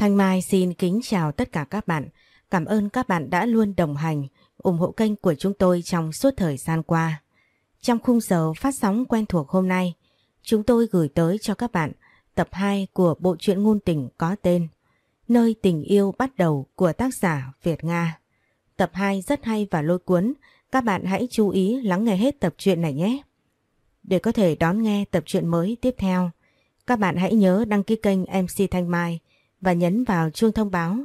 Thanh Mai xin kính chào tất cả các bạn. Cảm ơn các bạn đã luôn đồng hành, ủng hộ kênh của chúng tôi trong suốt thời gian qua. Trong khung giờ phát sóng quen thuộc hôm nay, chúng tôi gửi tới cho các bạn tập 2 của bộ truyện ngôn tình có tên Nơi tình yêu bắt đầu của tác giả Việt Nga. Tập 2 rất hay và lôi cuốn, các bạn hãy chú ý lắng nghe hết tập truyện này nhé. Để có thể đón nghe tập truyện mới tiếp theo, các bạn hãy nhớ đăng ký kênh MC Thanh Mai và nhấn vào chuông thông báo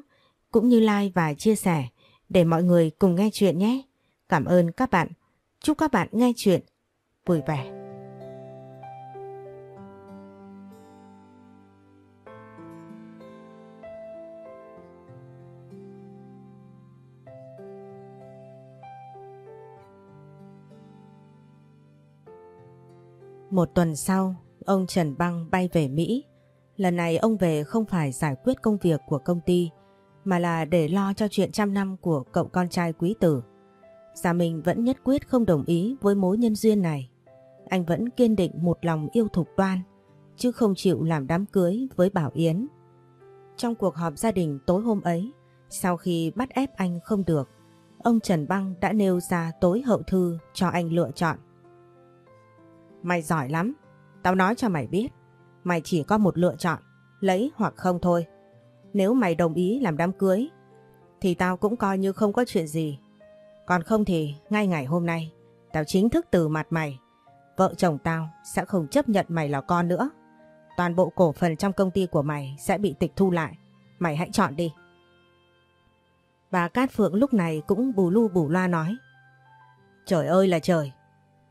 cũng như like và chia sẻ để mọi người cùng nghe chuyện nhé. Cảm ơn các bạn. Chúc các bạn nghe chuyện vui vẻ. Một tuần sau, ông Trần Băng bay về Mỹ. Lần này ông về không phải giải quyết công việc của công ty, mà là để lo cho chuyện trăm năm của cậu con trai quý tử. Gia Minh vẫn nhất quyết không đồng ý với mối nhân duyên này. Anh vẫn kiên định một lòng yêu Thục Đoan, chứ không chịu làm đám cưới với Bảo Yến. Trong cuộc họp gia đình tối hôm ấy, sau khi bắt ép anh không được, ông Trần Băng đã nêu ra tối hậu thư cho anh lựa chọn. Mày giỏi lắm, tao nói cho mày biết, mày chỉ có một lựa chọn, lấy hoặc không thôi. Nếu mày đồng ý làm đám cưới, thì tao cũng coi như không có chuyện gì. Còn không thì ngay ngày hôm nay, tao chính thức từ mặt mày. Vợ chồng tao sẽ không chấp nhận mày là con nữa. Toàn bộ cổ phần trong công ty của mày sẽ bị tịch thu lại. Mày hãy chọn đi. Bà Cát Phượng lúc này cũng bù lu bù loa nói. Trời ơi là trời,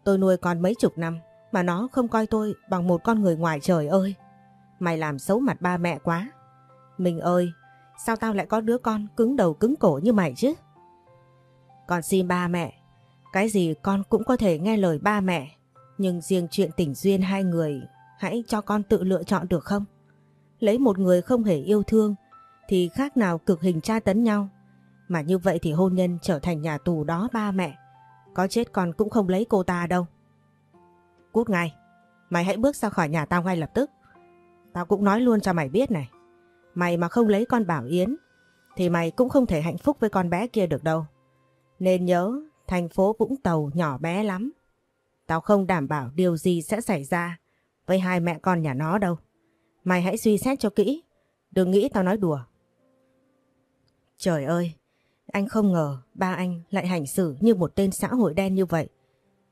tôi nuôi con mấy chục năm mà nó không coi tôi bằng một con người ngoài trời ơi. Mày làm xấu mặt ba mẹ quá. Mình ơi, sao tao lại có đứa con cứng đầu cứng cổ như mày chứ? Con xin ba mẹ, cái gì con cũng có thể nghe lời ba mẹ. Nhưng riêng chuyện tình duyên hai người, hãy cho con tự lựa chọn được không? Lấy một người không hề yêu thương, thì khác nào cực hình tra tấn nhau. Mà như vậy thì hôn nhân trở thành nhà tù đó ba mẹ. Có chết con cũng không lấy cô ta đâu. Cút ngay, mày hãy bước ra khỏi nhà tao ngay lập tức. Tao cũng nói luôn cho mày biết này. Mày mà không lấy con Bảo Yến thì mày cũng không thể hạnh phúc với con bé kia được đâu. Nên nhớ thành phố Vũng Tàu nhỏ bé lắm. Tao không đảm bảo điều gì sẽ xảy ra với hai mẹ con nhà nó đâu. Mày hãy suy xét cho kỹ. Đừng nghĩ tao nói đùa. Trời ơi, anh không ngờ ba anh lại hành xử như một tên xã hội đen như vậy.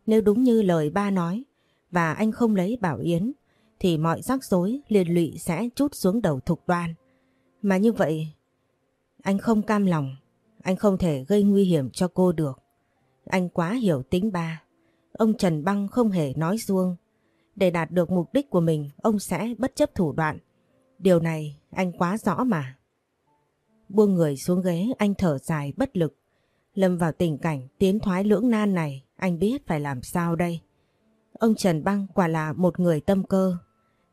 Nếu đúng như lời ba nói và anh không lấy Bảo Yến thì mọi rắc rối liên lụy sẽ chút xuống đầu thục đoan. Mà như vậy, anh không cam lòng, anh không thể gây nguy hiểm cho cô được. Anh quá hiểu tính ba. Ông Trần Băng không hề nói xuông. Để đạt được mục đích của mình, ông sẽ bất chấp thủ đoạn. Điều này anh quá rõ mà. Buông người xuống ghế, anh thở dài bất lực. Lâm vào tình cảnh tiến thoái lưỡng nan này, anh biết phải làm sao đây. Ông Trần Băng quả là một người tâm cơ.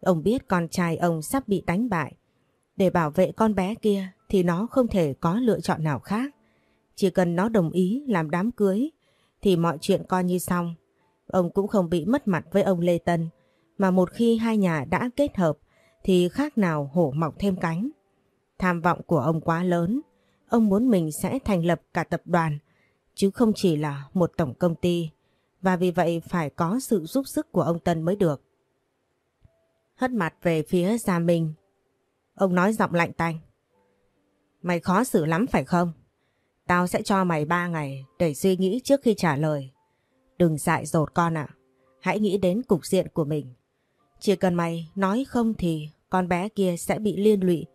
Ông biết con trai ông sắp bị đánh bại. Để bảo vệ con bé kia thì nó không thể có lựa chọn nào khác. Chỉ cần nó đồng ý làm đám cưới thì mọi chuyện coi như xong. Ông cũng không bị mất mặt với ông Lê Tân. Mà một khi hai nhà đã kết hợp thì khác nào hổ mọc thêm cánh. Tham vọng của ông quá lớn. Ông muốn mình sẽ thành lập cả tập đoàn, chứ không chỉ là một tổng công ty và vì vậy phải có sự giúp sức của ông Tân mới được. Hất mặt về phía Gia Minh. Ông nói giọng lạnh tanh. Mày khó xử lắm phải không? Tao sẽ cho mày ba ngày để suy nghĩ trước khi trả lời. Đừng dại dột con ạ. Hãy nghĩ đến cục diện của mình. Chỉ cần mày nói không thì con bé kia sẽ bị liên lụy.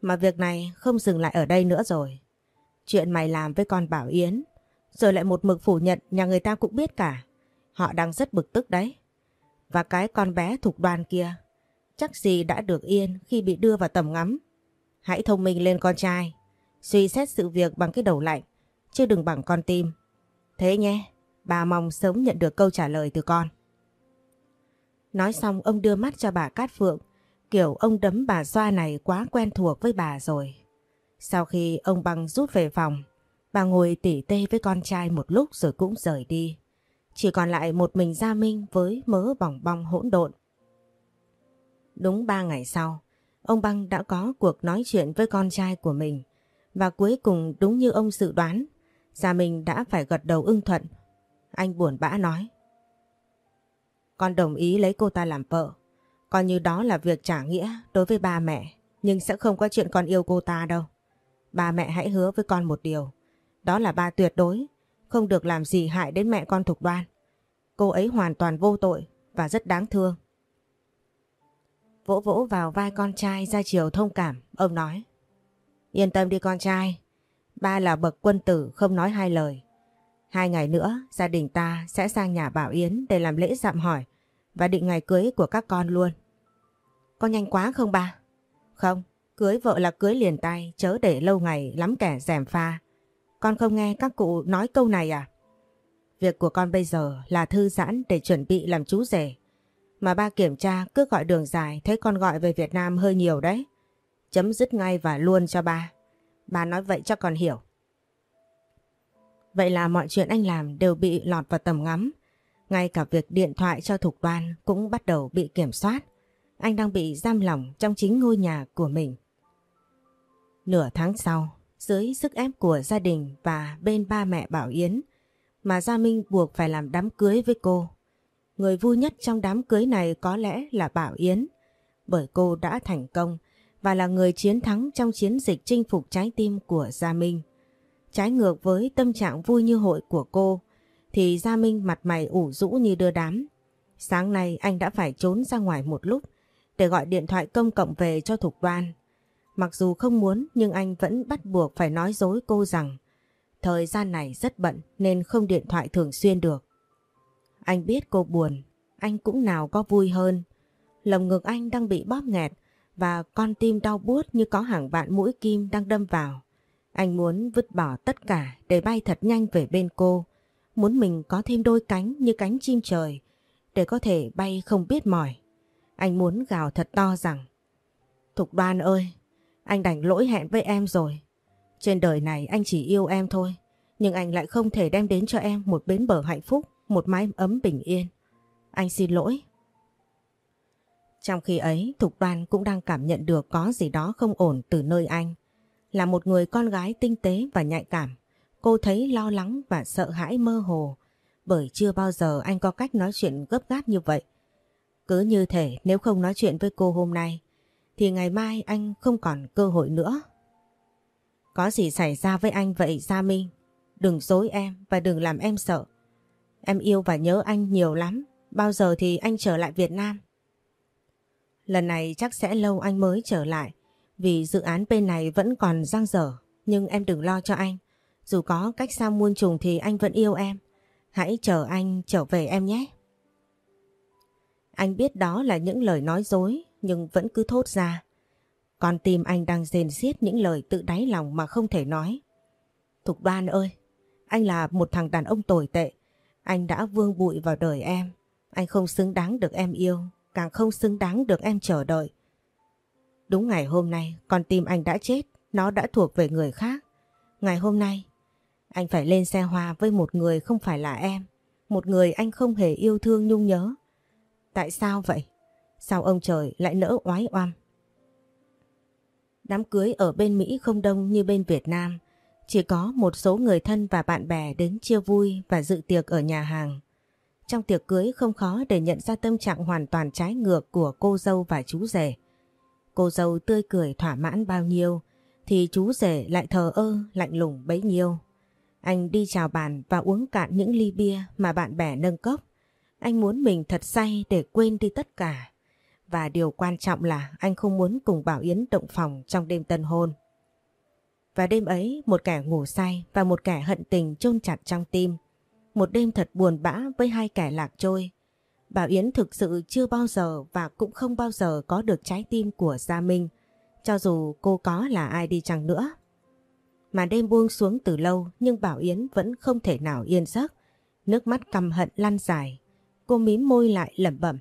Mà việc này không dừng lại ở đây nữa rồi. Chuyện mày làm với con Bảo Yến rồi lại một mực phủ nhận nhà người ta cũng biết cả. Họ đang rất bực tức đấy. Và cái con bé thuộc đoàn kia chắc gì đã được yên khi bị đưa vào tầm ngắm. Hãy thông minh lên con trai, suy xét sự việc bằng cái đầu lạnh, chứ đừng bằng con tim. Thế nhé, bà mong sớm nhận được câu trả lời từ con. Nói xong ông đưa mắt cho bà Cát Phượng, kiểu ông đấm bà xoa này quá quen thuộc với bà rồi. Sau khi ông băng rút về phòng, bà ngồi tỉ tê với con trai một lúc rồi cũng rời đi. Chỉ còn lại một mình Gia Minh với mớ bỏng bong hỗn độn. Đúng ba ngày sau, ông Băng đã có cuộc nói chuyện với con trai của mình và cuối cùng đúng như ông dự đoán, Gia Minh đã phải gật đầu ưng thuận. Anh buồn bã nói. Con đồng ý lấy cô ta làm vợ, coi như đó là việc trả nghĩa đối với ba mẹ, nhưng sẽ không có chuyện con yêu cô ta đâu. Ba mẹ hãy hứa với con một điều, đó là ba tuyệt đối, không được làm gì hại đến mẹ con Thục Đoan. Cô ấy hoàn toàn vô tội và rất đáng thương. Vỗ vỗ vào vai con trai ra chiều thông cảm, ông nói. Yên tâm đi con trai, ba là bậc quân tử không nói hai lời. Hai ngày nữa gia đình ta sẽ sang nhà Bảo Yến để làm lễ dạm hỏi và định ngày cưới của các con luôn. Có nhanh quá không ba? Không, cưới vợ là cưới liền tay, chớ để lâu ngày lắm kẻ rèm pha. Con không nghe các cụ nói câu này à? Việc của con bây giờ là thư giãn để chuẩn bị làm chú rể. Mà ba kiểm tra cứ gọi đường dài thấy con gọi về Việt Nam hơi nhiều đấy. Chấm dứt ngay và luôn cho ba. Ba nói vậy cho con hiểu. Vậy là mọi chuyện anh làm đều bị lọt vào tầm ngắm. Ngay cả việc điện thoại cho Thục Đoan cũng bắt đầu bị kiểm soát. Anh đang bị giam lỏng trong chính ngôi nhà của mình. Nửa tháng sau, dưới sức ép của gia đình và bên ba mẹ Bảo Yến, mà Gia Minh buộc phải làm đám cưới với cô. Người vui nhất trong đám cưới này có lẽ là Bảo Yến, bởi cô đã thành công và là người chiến thắng trong chiến dịch chinh phục trái tim của Gia Minh. Trái ngược với tâm trạng vui như hội của cô, thì Gia Minh mặt mày ủ rũ như đưa đám. Sáng nay anh đã phải trốn ra ngoài một lúc để gọi điện thoại công cộng về cho Thục Đoan. Mặc dù không muốn nhưng anh vẫn bắt buộc phải nói dối cô rằng thời gian này rất bận nên không điện thoại thường xuyên được. Anh biết cô buồn, anh cũng nào có vui hơn. Lồng ngực anh đang bị bóp nghẹt và con tim đau buốt như có hàng vạn mũi kim đang đâm vào. Anh muốn vứt bỏ tất cả để bay thật nhanh về bên cô. Muốn mình có thêm đôi cánh như cánh chim trời để có thể bay không biết mỏi. Anh muốn gào thật to rằng Thục đoan ơi, anh đành lỗi hẹn với em rồi. Trên đời này anh chỉ yêu em thôi, nhưng anh lại không thể đem đến cho em một bến bờ hạnh phúc, một mái ấm bình yên. Anh xin lỗi. Trong khi ấy, Thục Đoan cũng đang cảm nhận được có gì đó không ổn từ nơi anh. Là một người con gái tinh tế và nhạy cảm, cô thấy lo lắng và sợ hãi mơ hồ, bởi chưa bao giờ anh có cách nói chuyện gấp gáp như vậy. Cứ như thể nếu không nói chuyện với cô hôm nay, thì ngày mai anh không còn cơ hội nữa. Có gì xảy ra với anh vậy, Gia Minh? Đừng dối em và đừng làm em sợ. Em yêu và nhớ anh nhiều lắm. Bao giờ thì anh trở lại Việt Nam? Lần này chắc sẽ lâu anh mới trở lại. Vì dự án bên này vẫn còn giang dở. Nhưng em đừng lo cho anh. Dù có cách xa muôn trùng thì anh vẫn yêu em. Hãy chờ anh trở về em nhé. Anh biết đó là những lời nói dối nhưng vẫn cứ thốt ra. Con tim anh đang rền xiết những lời tự đáy lòng mà không thể nói. Thục đoan ơi, anh là một thằng đàn ông tồi tệ. Anh đã vương bụi vào đời em. Anh không xứng đáng được em yêu, càng không xứng đáng được em chờ đợi. Đúng ngày hôm nay, con tim anh đã chết, nó đã thuộc về người khác. Ngày hôm nay, anh phải lên xe hoa với một người không phải là em. Một người anh không hề yêu thương nhung nhớ. Tại sao vậy? Sao ông trời lại nỡ oái oăm? Đám cưới ở bên Mỹ không đông như bên Việt Nam. Chỉ có một số người thân và bạn bè đến chia vui và dự tiệc ở nhà hàng. Trong tiệc cưới không khó để nhận ra tâm trạng hoàn toàn trái ngược của cô dâu và chú rể. Cô dâu tươi cười thỏa mãn bao nhiêu, thì chú rể lại thờ ơ, lạnh lùng bấy nhiêu. Anh đi chào bàn và uống cạn những ly bia mà bạn bè nâng cốc. Anh muốn mình thật say để quên đi tất cả. Và điều quan trọng là anh không muốn cùng Bảo Yến động phòng trong đêm tân hôn. Và đêm ấy một kẻ ngủ say và một kẻ hận tình chôn chặt trong tim. Một đêm thật buồn bã với hai kẻ lạc trôi. Bảo Yến thực sự chưa bao giờ và cũng không bao giờ có được trái tim của Gia Minh, cho dù cô có là ai đi chăng nữa. Mà đêm buông xuống từ lâu nhưng Bảo Yến vẫn không thể nào yên giấc. Nước mắt căm hận lăn dài. Cô mím môi lại lẩm bẩm.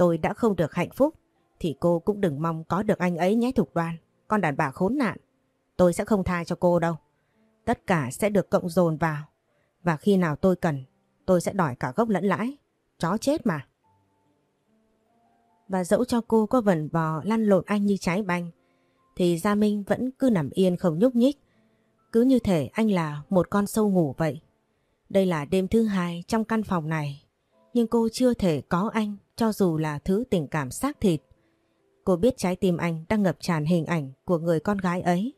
Tôi đã không được hạnh phúc thì cô cũng đừng mong có được anh ấy nhé Thục Đoan. Con đàn bà khốn nạn. Tôi sẽ không tha cho cô đâu. Tất cả sẽ được cộng dồn vào. Và khi nào tôi cần, tôi sẽ đòi cả gốc lẫn lãi. Chó chết mà. Và dẫu cho cô có vần vò lăn lộn anh như trái banh, thì Gia Minh vẫn cứ nằm yên không nhúc nhích. Cứ như thể anh là một con sâu ngủ vậy. Đây là đêm thứ hai trong căn phòng này, nhưng cô chưa thể có anh cho dù là thứ tình cảm xác thịt. Cô biết trái tim anh đang ngập tràn hình ảnh của người con gái ấy.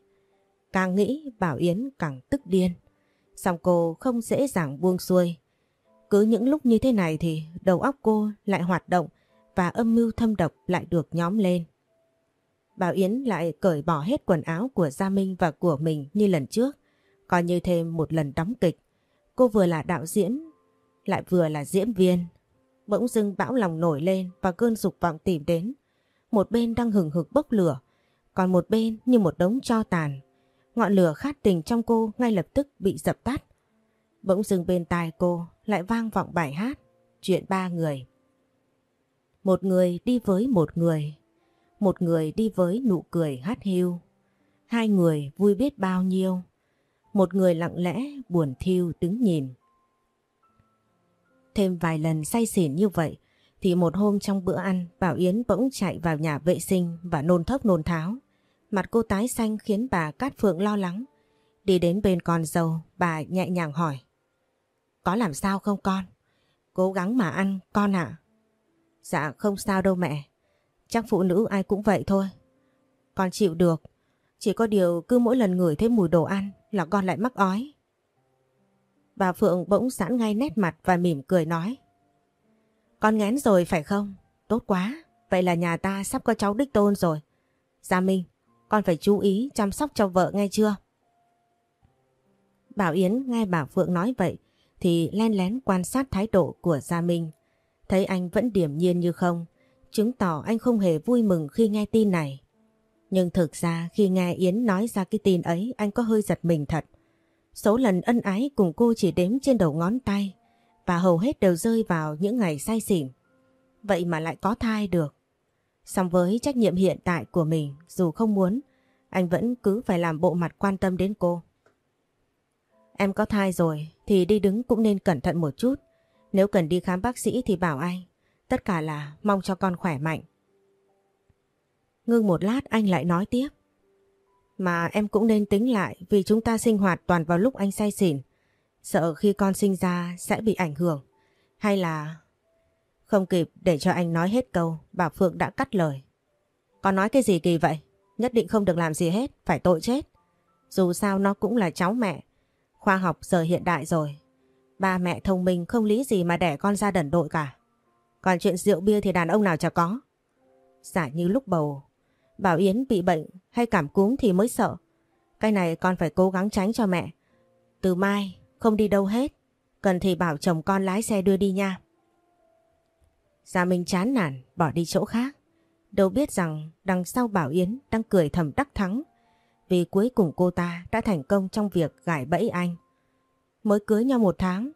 Càng nghĩ Bảo Yến càng tức điên. Xong cô không dễ dàng buông xuôi. Cứ những lúc như thế này thì đầu óc cô lại hoạt động và âm mưu thâm độc lại được nhóm lên. Bảo Yến lại cởi bỏ hết quần áo của Gia Minh và của mình như lần trước, coi như thêm một lần đóng kịch. Cô vừa là đạo diễn, lại vừa là diễn viên. Bỗng dưng bão lòng nổi lên và cơn dục vọng tìm đến. Một bên đang hừng hực bốc lửa, còn một bên như một đống cho tàn. Ngọn lửa khát tình trong cô ngay lập tức bị dập tắt. Bỗng dưng bên tai cô lại vang vọng bài hát, chuyện ba người. Một người đi với một người, một người đi với nụ cười hát hiu. Hai người vui biết bao nhiêu, một người lặng lẽ buồn thiêu đứng nhìn. Thêm vài lần say xỉn như vậy, thì một hôm trong bữa ăn, Bảo Yến bỗng chạy vào nhà vệ sinh và nôn thốc nôn tháo. Mặt cô tái xanh khiến bà Cát Phượng lo lắng. Đi đến bên con dâu, bà nhẹ nhàng hỏi. Có làm sao không con? Cố gắng mà ăn, con ạ. Dạ không sao đâu mẹ. Chắc phụ nữ ai cũng vậy thôi. Con chịu được. Chỉ có điều cứ mỗi lần ngửi thấy mùi đồ ăn là con lại mắc ói. Bà Phượng bỗng sẵn ngay nét mặt và mỉm cười nói. Con ngén rồi phải không? Tốt quá. Vậy là nhà ta sắp có cháu đích tôn rồi. Gia Minh, con phải chú ý chăm sóc cho vợ nghe chưa? Bảo Yến nghe bà Phượng nói vậy thì len lén quan sát thái độ của Gia Minh. Thấy anh vẫn điềm nhiên như không, chứng tỏ anh không hề vui mừng khi nghe tin này. Nhưng thực ra khi nghe Yến nói ra cái tin ấy anh có hơi giật mình thật. Số lần ân ái cùng cô chỉ đếm trên đầu ngón tay và hầu hết đều rơi vào những ngày say xỉn. Vậy mà lại có thai được. Song với trách nhiệm hiện tại của mình dù không muốn, anh vẫn cứ phải làm bộ mặt quan tâm đến cô. Em có thai rồi thì đi đứng cũng nên cẩn thận một chút. Nếu cần đi khám bác sĩ thì bảo anh. Tất cả là mong cho con khỏe mạnh. Ngưng một lát anh lại nói tiếp. Mà em cũng nên tính lại vì chúng ta sinh hoạt toàn vào lúc anh say xỉn. Sợ khi con sinh ra sẽ bị ảnh hưởng. Hay là... Không kịp để cho anh nói hết câu, bà Phượng đã cắt lời. Con nói cái gì kỳ vậy? Nhất định không được làm gì hết, phải tội chết. Dù sao nó cũng là cháu mẹ. Khoa học giờ hiện đại rồi. Ba mẹ thông minh không lý gì mà đẻ con ra đần đội cả. Còn chuyện rượu bia thì đàn ông nào chả có. Giả như lúc bầu, Bảo Yến bị bệnh hay cảm cúm thì mới sợ. Cái này con phải cố gắng tránh cho mẹ. Từ mai, không đi đâu hết. Cần thì bảo chồng con lái xe đưa đi nha. Gia Minh chán nản, bỏ đi chỗ khác. Đâu biết rằng đằng sau Bảo Yến đang cười thầm đắc thắng. Vì cuối cùng cô ta đã thành công trong việc gải bẫy anh. Mới cưới nhau một tháng.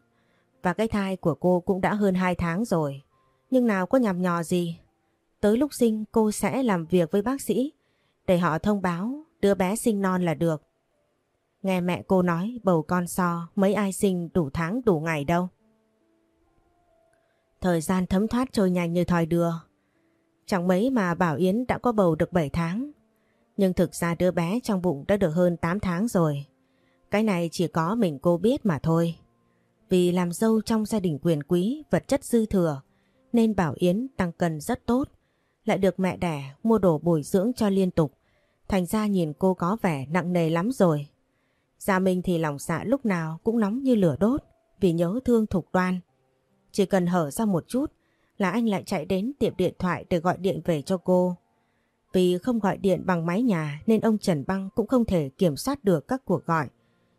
Và cái thai của cô cũng đã hơn hai tháng rồi. Nhưng nào có nhằm nhò gì. Tới lúc sinh cô sẽ làm việc với bác sĩ để họ thông báo đứa bé sinh non là được. Nghe mẹ cô nói bầu con so mấy ai sinh đủ tháng đủ ngày đâu. Thời gian thấm thoát trôi nhanh như thoi đưa. Chẳng mấy mà Bảo Yến đã có bầu được 7 tháng. Nhưng thực ra đứa bé trong bụng đã được hơn 8 tháng rồi. Cái này chỉ có mình cô biết mà thôi. Vì làm dâu trong gia đình quyền quý, vật chất dư thừa, nên Bảo Yến tăng cân rất tốt. Lại được mẹ đẻ mua đồ bồi dưỡng cho liên tục. Thành ra nhìn cô có vẻ nặng nề lắm rồi. Gia Minh thì lòng dạ lúc nào cũng nóng như lửa đốt vì nhớ thương Thục Đoan. Chỉ cần hở ra một chút là anh lại chạy đến tiệm điện thoại để gọi điện về cho cô. Vì không gọi điện bằng máy nhà nên ông Trần Băng cũng không thể kiểm soát được các cuộc gọi.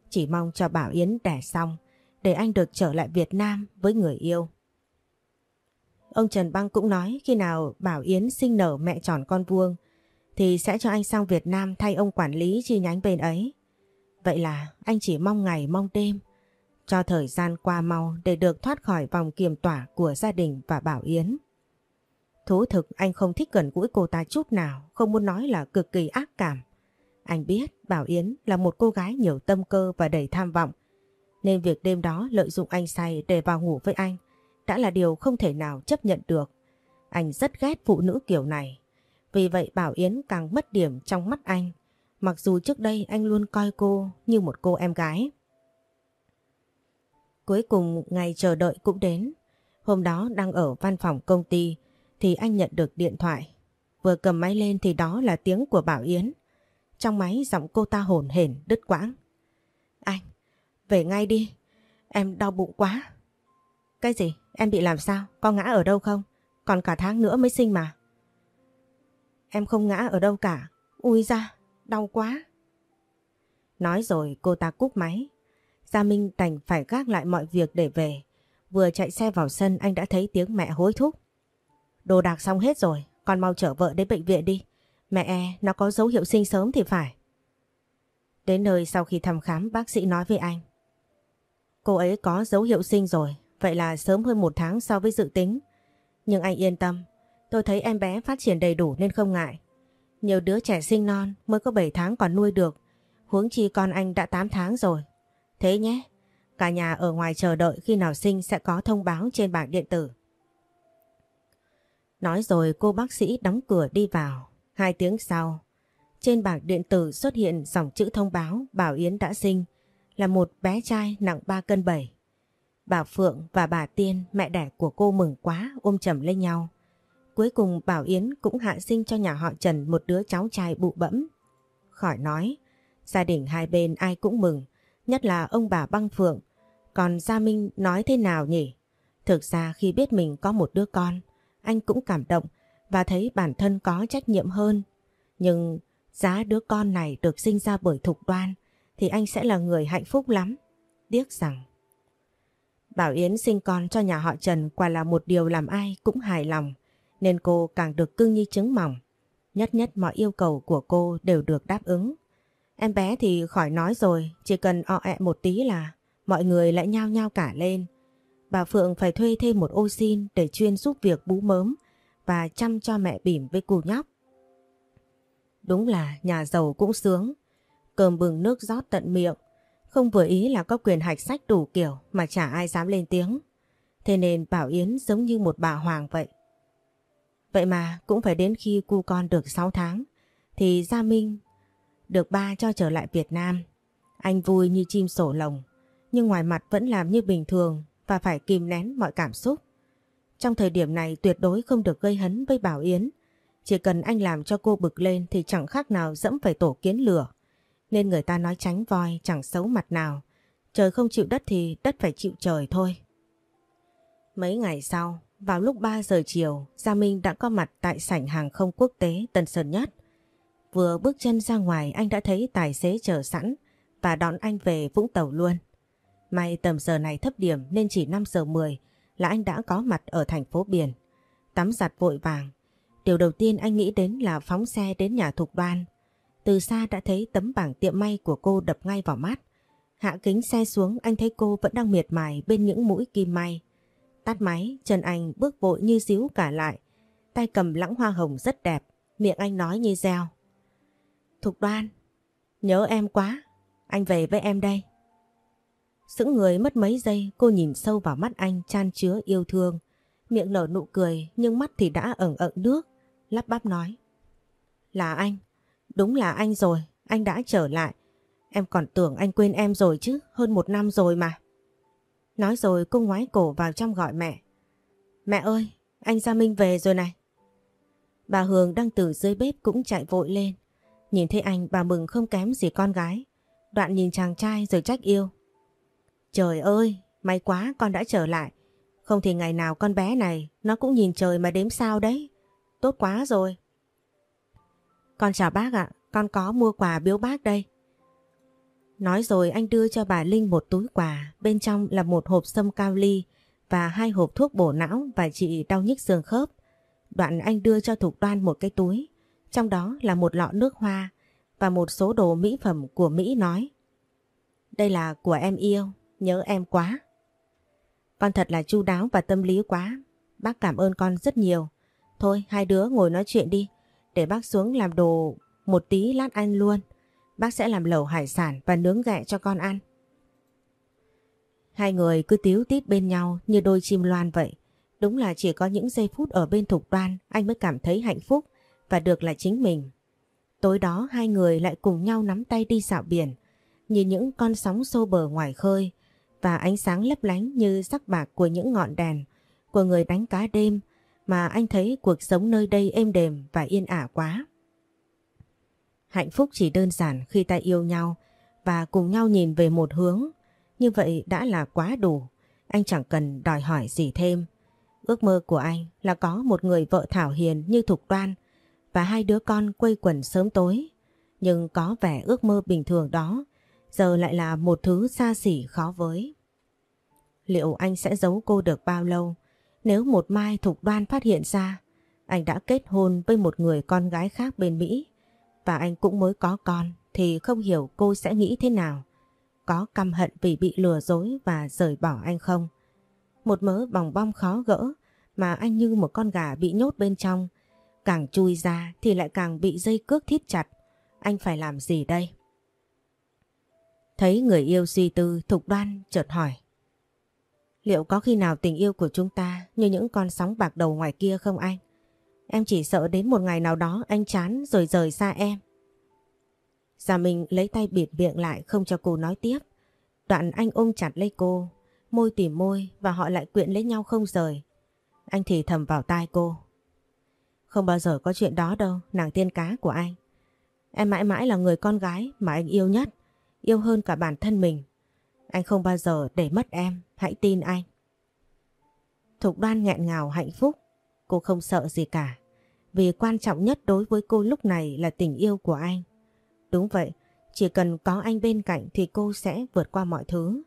Chỉ mong cho Bảo Yến đẻ xong để anh được trở lại Việt Nam với người yêu. Ông Trần Băng cũng nói khi nào Bảo Yến sinh nở mẹ tròn con vuông thì sẽ cho anh sang Việt Nam thay ông quản lý chi nhánh bên ấy. Vậy là anh chỉ mong ngày mong đêm cho thời gian qua mau để được thoát khỏi vòng kiềm tỏa của gia đình và Bảo Yến. Thú thực anh không thích gần gũi cô ta chút nào, không muốn nói là cực kỳ ác cảm. Anh biết Bảo Yến là một cô gái nhiều tâm cơ và đầy tham vọng, nên việc đêm đó lợi dụng anh say để vào ngủ với anh đã là điều không thể nào chấp nhận được. Anh rất ghét phụ nữ kiểu này. Vì vậy Bảo Yến càng mất điểm trong mắt anh. Mặc dù trước đây anh luôn coi cô như một cô em gái. Cuối cùng ngày chờ đợi cũng đến. Hôm đó đang ở văn phòng công ty thì anh nhận được điện thoại. Vừa cầm máy lên thì đó là tiếng của Bảo Yến. Trong máy giọng cô ta hồn hển đứt quãng. Anh, về ngay đi. Em đau bụng quá. Cái gì? Em bị làm sao? Có ngã ở đâu không? Còn cả tháng nữa mới sinh mà. Em không ngã ở đâu cả. Ui ra, đau quá. Nói rồi cô ta cúp máy. Gia Minh đành phải gác lại mọi việc để về. Vừa chạy xe vào sân anh đã thấy tiếng mẹ hối thúc. Đồ đạc xong hết rồi, con mau chở vợ đến bệnh viện đi. Mẹ e, nó có dấu hiệu sinh sớm thì phải. Đến nơi sau khi thăm khám bác sĩ nói với anh. Cô ấy có dấu hiệu sinh rồi, vậy là sớm hơn một tháng so với dự tính. Nhưng anh yên tâm, tôi thấy em bé phát triển đầy đủ nên không ngại. Nhiều đứa trẻ sinh non mới có 7 tháng còn nuôi được, huống chi con anh đã 8 tháng rồi. Thế nhé, cả nhà ở ngoài chờ đợi khi nào sinh sẽ có thông báo trên bảng điện tử. Nói rồi cô bác sĩ đóng cửa đi vào. Hai tiếng sau, trên bảng điện tử xuất hiện dòng chữ thông báo Bảo Yến đã sinh là một bé trai nặng 3 cân 7. Bà Phượng và bà Tiên, mẹ đẻ của cô mừng quá ôm chầm lấy nhau. Cuối cùng Bảo Yến cũng hạ sinh cho nhà họ Trần một đứa cháu trai bụ bẫm. Khỏi nói, gia đình hai bên ai cũng mừng, nhất là ông bà Băng Phượng. Còn Gia Minh nói thế nào nhỉ? Thực ra khi biết mình có một đứa con, anh cũng cảm động và thấy bản thân có trách nhiệm hơn. Nhưng giá đứa con này được sinh ra bởi thục đoan thì anh sẽ là người hạnh phúc lắm. Tiếc rằng Bảo Yến sinh con cho nhà họ Trần quả là một điều làm ai cũng hài lòng nên cô càng được cưng như trứng mỏng. Nhất nhất mọi yêu cầu của cô đều được đáp ứng. Em bé thì khỏi nói rồi, chỉ cần ọ ẹ một tí là mọi người lại nhao nhao cả lên. Bà Phượng phải thuê thêm một ô xin để chuyên giúp việc bú mớm và chăm cho mẹ bỉm với cù nhóc. Đúng là nhà giàu cũng sướng, cơm bừng nước rót tận miệng, không vừa ý là có quyền hạch sách đủ kiểu mà chả ai dám lên tiếng. Thế nên Bảo Yến giống như một bà hoàng vậy. Vậy mà cũng phải đến khi cu con được 6 tháng, thì Gia Minh được ba cho trở lại Việt Nam. Anh vui như chim sổ lồng, nhưng ngoài mặt vẫn làm như bình thường và phải kìm nén mọi cảm xúc. Trong thời điểm này tuyệt đối không được gây hấn với Bảo Yến. Chỉ cần anh làm cho cô bực lên thì chẳng khác nào dẫm phải tổ kiến lửa. Nên người ta nói tránh voi chẳng xấu mặt nào. Trời không chịu đất thì đất phải chịu trời thôi. Mấy ngày sau, vào lúc 3 giờ chiều, Gia Minh đã có mặt tại sảnh hàng không quốc tế Tân Sơn Nhất. Vừa bước chân ra ngoài anh đã thấy tài xế chờ sẵn và đón anh về Vũng Tàu luôn. May tầm giờ này thấp điểm nên chỉ 5 giờ 10 là anh đã có mặt ở thành phố Biển. Tắm giặt vội vàng. Điều đầu tiên anh nghĩ đến là phóng xe đến nhà thục đoan. Từ xa đã thấy tấm bảng tiệm may của cô đập ngay vào mắt. Hạ kính xe xuống anh thấy cô vẫn đang miệt mài bên những mũi kim may. Tắt máy, trần anh bước vội như díu cả lại. Tay cầm lãng hoa hồng rất đẹp, miệng anh nói như reo. Thục đoan, nhớ em quá, anh về với em đây. Sững người mất mấy giây cô nhìn sâu vào mắt anh chan chứa yêu thương. Miệng nở nụ cười nhưng mắt thì đã ẩn ẩn nước. Lắp bắp nói. Là anh. Đúng là anh rồi. Anh đã trở lại. Em còn tưởng anh quên em rồi chứ. Hơn một năm rồi mà. Nói rồi cô ngoái cổ vào trong gọi mẹ. Mẹ ơi, anh Gia Minh về rồi này. Bà Hường đang từ dưới bếp cũng chạy vội lên. Nhìn thấy anh bà mừng không kém gì con gái. Đoạn nhìn chàng trai rồi trách yêu. Trời ơi, may quá con đã trở lại. Không thì ngày nào con bé này nó cũng nhìn trời mà đếm sao đấy. Tốt quá rồi. Con chào bác ạ, con có mua quà biếu bác đây. Nói rồi anh đưa cho bà Linh một túi quà, bên trong là một hộp sâm cao ly và hai hộp thuốc bổ não và trị đau nhức xương khớp. Đoạn anh đưa cho Thục Đoan một cái túi, trong đó là một lọ nước hoa và một số đồ mỹ phẩm của Mỹ nói. Đây là của em yêu, nhớ em quá. Con thật là chu đáo và tâm lý quá. Bác cảm ơn con rất nhiều. Thôi hai đứa ngồi nói chuyện đi. Để bác xuống làm đồ một tí lát ăn luôn. Bác sẽ làm lẩu hải sản và nướng ghẹ cho con ăn. Hai người cứ tíu tít bên nhau như đôi chim loan vậy. Đúng là chỉ có những giây phút ở bên Thục Đoan anh mới cảm thấy hạnh phúc và được là chính mình. Tối đó hai người lại cùng nhau nắm tay đi dạo biển, nhìn những con sóng xô bờ ngoài khơi và ánh sáng lấp lánh như sắc bạc của những ngọn đèn của người đánh cá đêm mà anh thấy cuộc sống nơi đây êm đềm và yên ả quá. Hạnh phúc chỉ đơn giản khi ta yêu nhau và cùng nhau nhìn về một hướng, như vậy đã là quá đủ, anh chẳng cần đòi hỏi gì thêm. Ước mơ của anh là có một người vợ thảo hiền như Thục Đoan và hai đứa con quây quần sớm tối. Nhưng có vẻ ước mơ bình thường đó giờ lại là một thứ xa xỉ khó với. Liệu anh sẽ giấu cô được bao lâu nếu một mai Thục Đoan phát hiện ra anh đã kết hôn với một người con gái khác bên Mỹ và anh cũng mới có con thì không hiểu cô sẽ nghĩ thế nào. Có căm hận vì bị lừa dối và rời bỏ anh không? Một mớ bòng bong khó gỡ mà anh như một con gà bị nhốt bên trong. Càng chui ra thì lại càng bị dây cước thít chặt. Anh phải làm gì đây? Thấy người yêu suy tư, Thục Đoan chợt hỏi. Liệu có khi nào tình yêu của chúng ta như những con sóng bạc đầu ngoài kia không anh? Em chỉ sợ đến một ngày nào đó anh chán rồi rời xa em. già mình lấy tay bịt miệng lại không cho cô nói tiếp. Đoạn anh ôm chặt lấy cô, môi tìm môi và họ lại quyện lấy nhau không rời. Anh thì thầm vào tai cô. Không bao giờ có chuyện đó đâu, nàng tiên cá của anh. Em mãi mãi là người con gái mà anh yêu nhất, yêu hơn cả bản thân mình. Anh không bao giờ để mất em, hãy tin anh. Thục đoan nghẹn ngào hạnh phúc, cô không sợ gì cả. Vì quan trọng nhất đối với cô lúc này là tình yêu của anh. Đúng vậy, chỉ cần có anh bên cạnh thì cô sẽ vượt qua mọi thứ.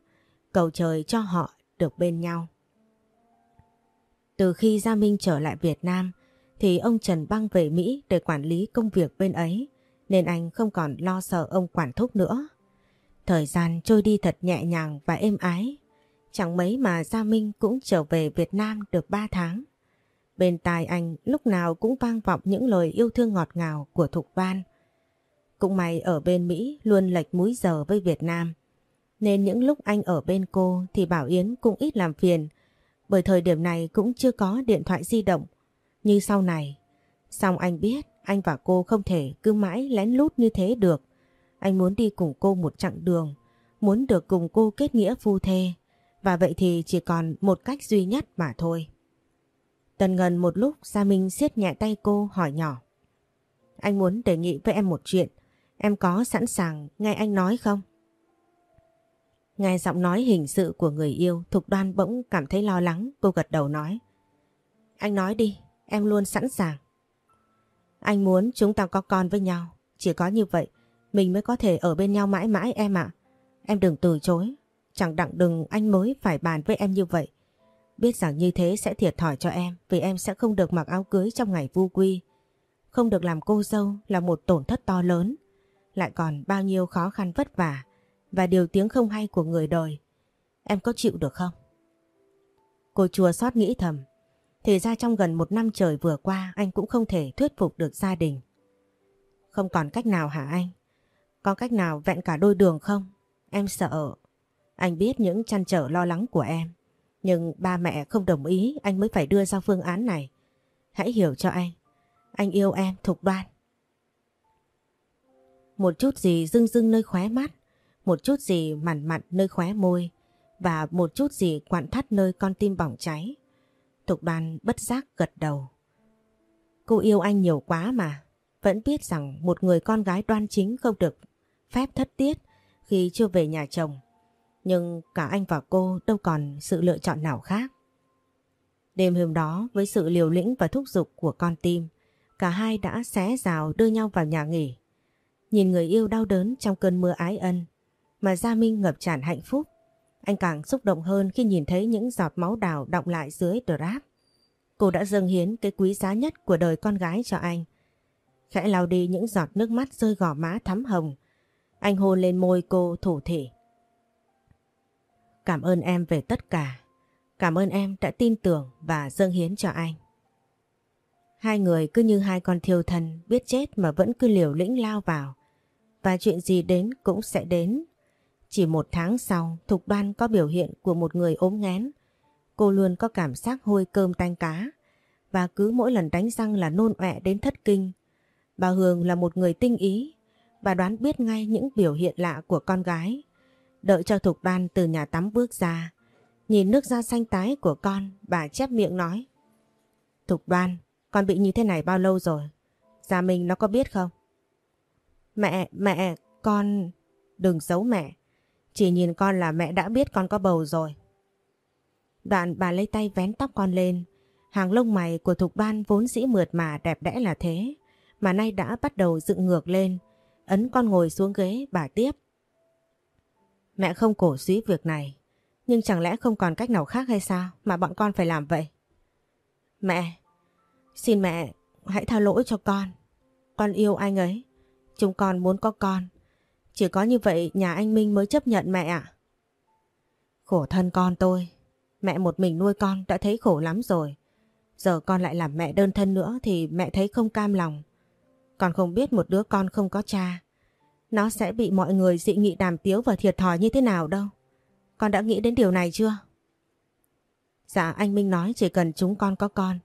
Cầu trời cho họ được bên nhau. Từ khi Gia Minh trở lại Việt Nam thì ông Trần băng về Mỹ để quản lý công việc bên ấy nên anh không còn lo sợ ông quản thúc nữa. Thời gian trôi đi thật nhẹ nhàng và êm ái. Chẳng mấy mà Gia Minh cũng trở về Việt Nam được 3 tháng. Bên tai anh lúc nào cũng vang vọng những lời yêu thương ngọt ngào của Thục Văn. Cũng may ở bên Mỹ luôn lệch múi giờ với Việt Nam. Nên những lúc anh ở bên cô thì Bảo Yến cũng ít làm phiền. Bởi thời điểm này cũng chưa có điện thoại di động như sau này. Xong anh biết anh và cô không thể cứ mãi lén lút như thế được. Anh muốn đi cùng cô một chặng đường, muốn được cùng cô kết nghĩa phu thê. Và vậy thì chỉ còn một cách duy nhất mà thôi. Tần Ngân một lúc Gia Minh siết nhẹ tay cô hỏi nhỏ. Anh muốn đề nghị với em một chuyện. Em có sẵn sàng nghe anh nói không? Nghe giọng nói hình sự của người yêu, Thục Đoan bỗng cảm thấy lo lắng, cô gật đầu nói. Anh nói đi, em luôn sẵn sàng. Anh muốn chúng ta có con với nhau, chỉ có như vậy mình mới có thể ở bên nhau mãi mãi em ạ. Em đừng từ chối, chẳng đặng đừng anh mới phải bàn với em như vậy. Biết rằng như thế sẽ thiệt thòi cho em vì em sẽ không được mặc áo cưới trong ngày vu quy. Không được làm cô dâu là một tổn thất to lớn. Lại còn bao nhiêu khó khăn vất vả và điều tiếng không hay của người đời. Em có chịu được không? Cô chùa xót nghĩ thầm. Thì ra trong gần một năm trời vừa qua anh cũng không thể thuyết phục được gia đình. Không còn cách nào hả anh? Có cách nào vẹn cả đôi đường không? Em sợ. Anh biết những chăn trở lo lắng của em. Nhưng ba mẹ không đồng ý anh mới phải đưa ra phương án này. Hãy hiểu cho anh. Anh yêu em thục đoan. Một chút gì rưng rưng nơi khóe mắt, một chút gì mặn mặn nơi khóe môi và một chút gì quặn thắt nơi con tim bỏng cháy. Thục đoan bất giác gật đầu. Cô yêu anh nhiều quá mà, vẫn biết rằng một người con gái đoan chính không được phép thất tiết khi chưa về nhà chồng. Nhưng cả anh và cô đâu còn sự lựa chọn nào khác. Đêm hôm đó với sự liều lĩnh và thúc giục của con tim, cả hai đã xé rào đưa nhau vào nhà nghỉ. Nhìn người yêu đau đớn trong cơn mưa ái ân, mà Gia Minh ngập tràn hạnh phúc. Anh càng xúc động hơn khi nhìn thấy những giọt máu đào đọng lại dưới drap. Cô đã dâng hiến cái quý giá nhất của đời con gái cho anh. Khẽ lau đi những giọt nước mắt rơi gò má thắm hồng. Anh hôn lên môi cô thủ thỉ. Cảm ơn em về tất cả. Cảm ơn em đã tin tưởng và dâng hiến cho anh. Hai người cứ như hai con thiêu thân biết chết mà vẫn cứ liều lĩnh lao vào. Và chuyện gì đến cũng sẽ đến. Chỉ một tháng sau, Thục Đoan có biểu hiện của một người ốm ngén. cô luôn có cảm giác hôi cơm tanh cá và cứ mỗi lần đánh răng là nôn ọe đến thất kinh. Bà Hương là một người tinh ý và đoán biết ngay những biểu hiện lạ của con gái. Đợi cho Thục Đoan từ nhà tắm bước ra, nhìn nước da xanh tái của con, bà chép miệng nói. Thục Đoan, con bị như thế này bao lâu rồi? Gia Minh nó có biết không? Mẹ, mẹ, con... Đừng giấu mẹ. Chỉ nhìn con là mẹ đã biết con có bầu rồi. Đoạn bà lấy tay vén tóc con lên. Hàng lông mày của Thục Ban vốn dĩ mượt mà đẹp đẽ là thế. Mà nay đã bắt đầu dựng ngược lên. Ấn con ngồi xuống ghế bà tiếp. Mẹ không cổ suý việc này. Nhưng chẳng lẽ không còn cách nào khác hay sao mà bọn con phải làm vậy? Mẹ, xin mẹ hãy tha lỗi cho con. Con yêu anh ấy. Chúng con muốn có con. Chỉ có như vậy nhà anh Minh mới chấp nhận mẹ ạ. Khổ thân con tôi. Mẹ một mình nuôi con đã thấy khổ lắm rồi. Giờ con lại làm mẹ đơn thân nữa thì mẹ thấy không cam lòng còn không biết một đứa con không có cha. Nó sẽ bị mọi người dị nghị đàm tiếu và thiệt thòi như thế nào đâu. Con đã nghĩ đến điều này chưa? Dạ anh Minh nói chỉ cần chúng con có con.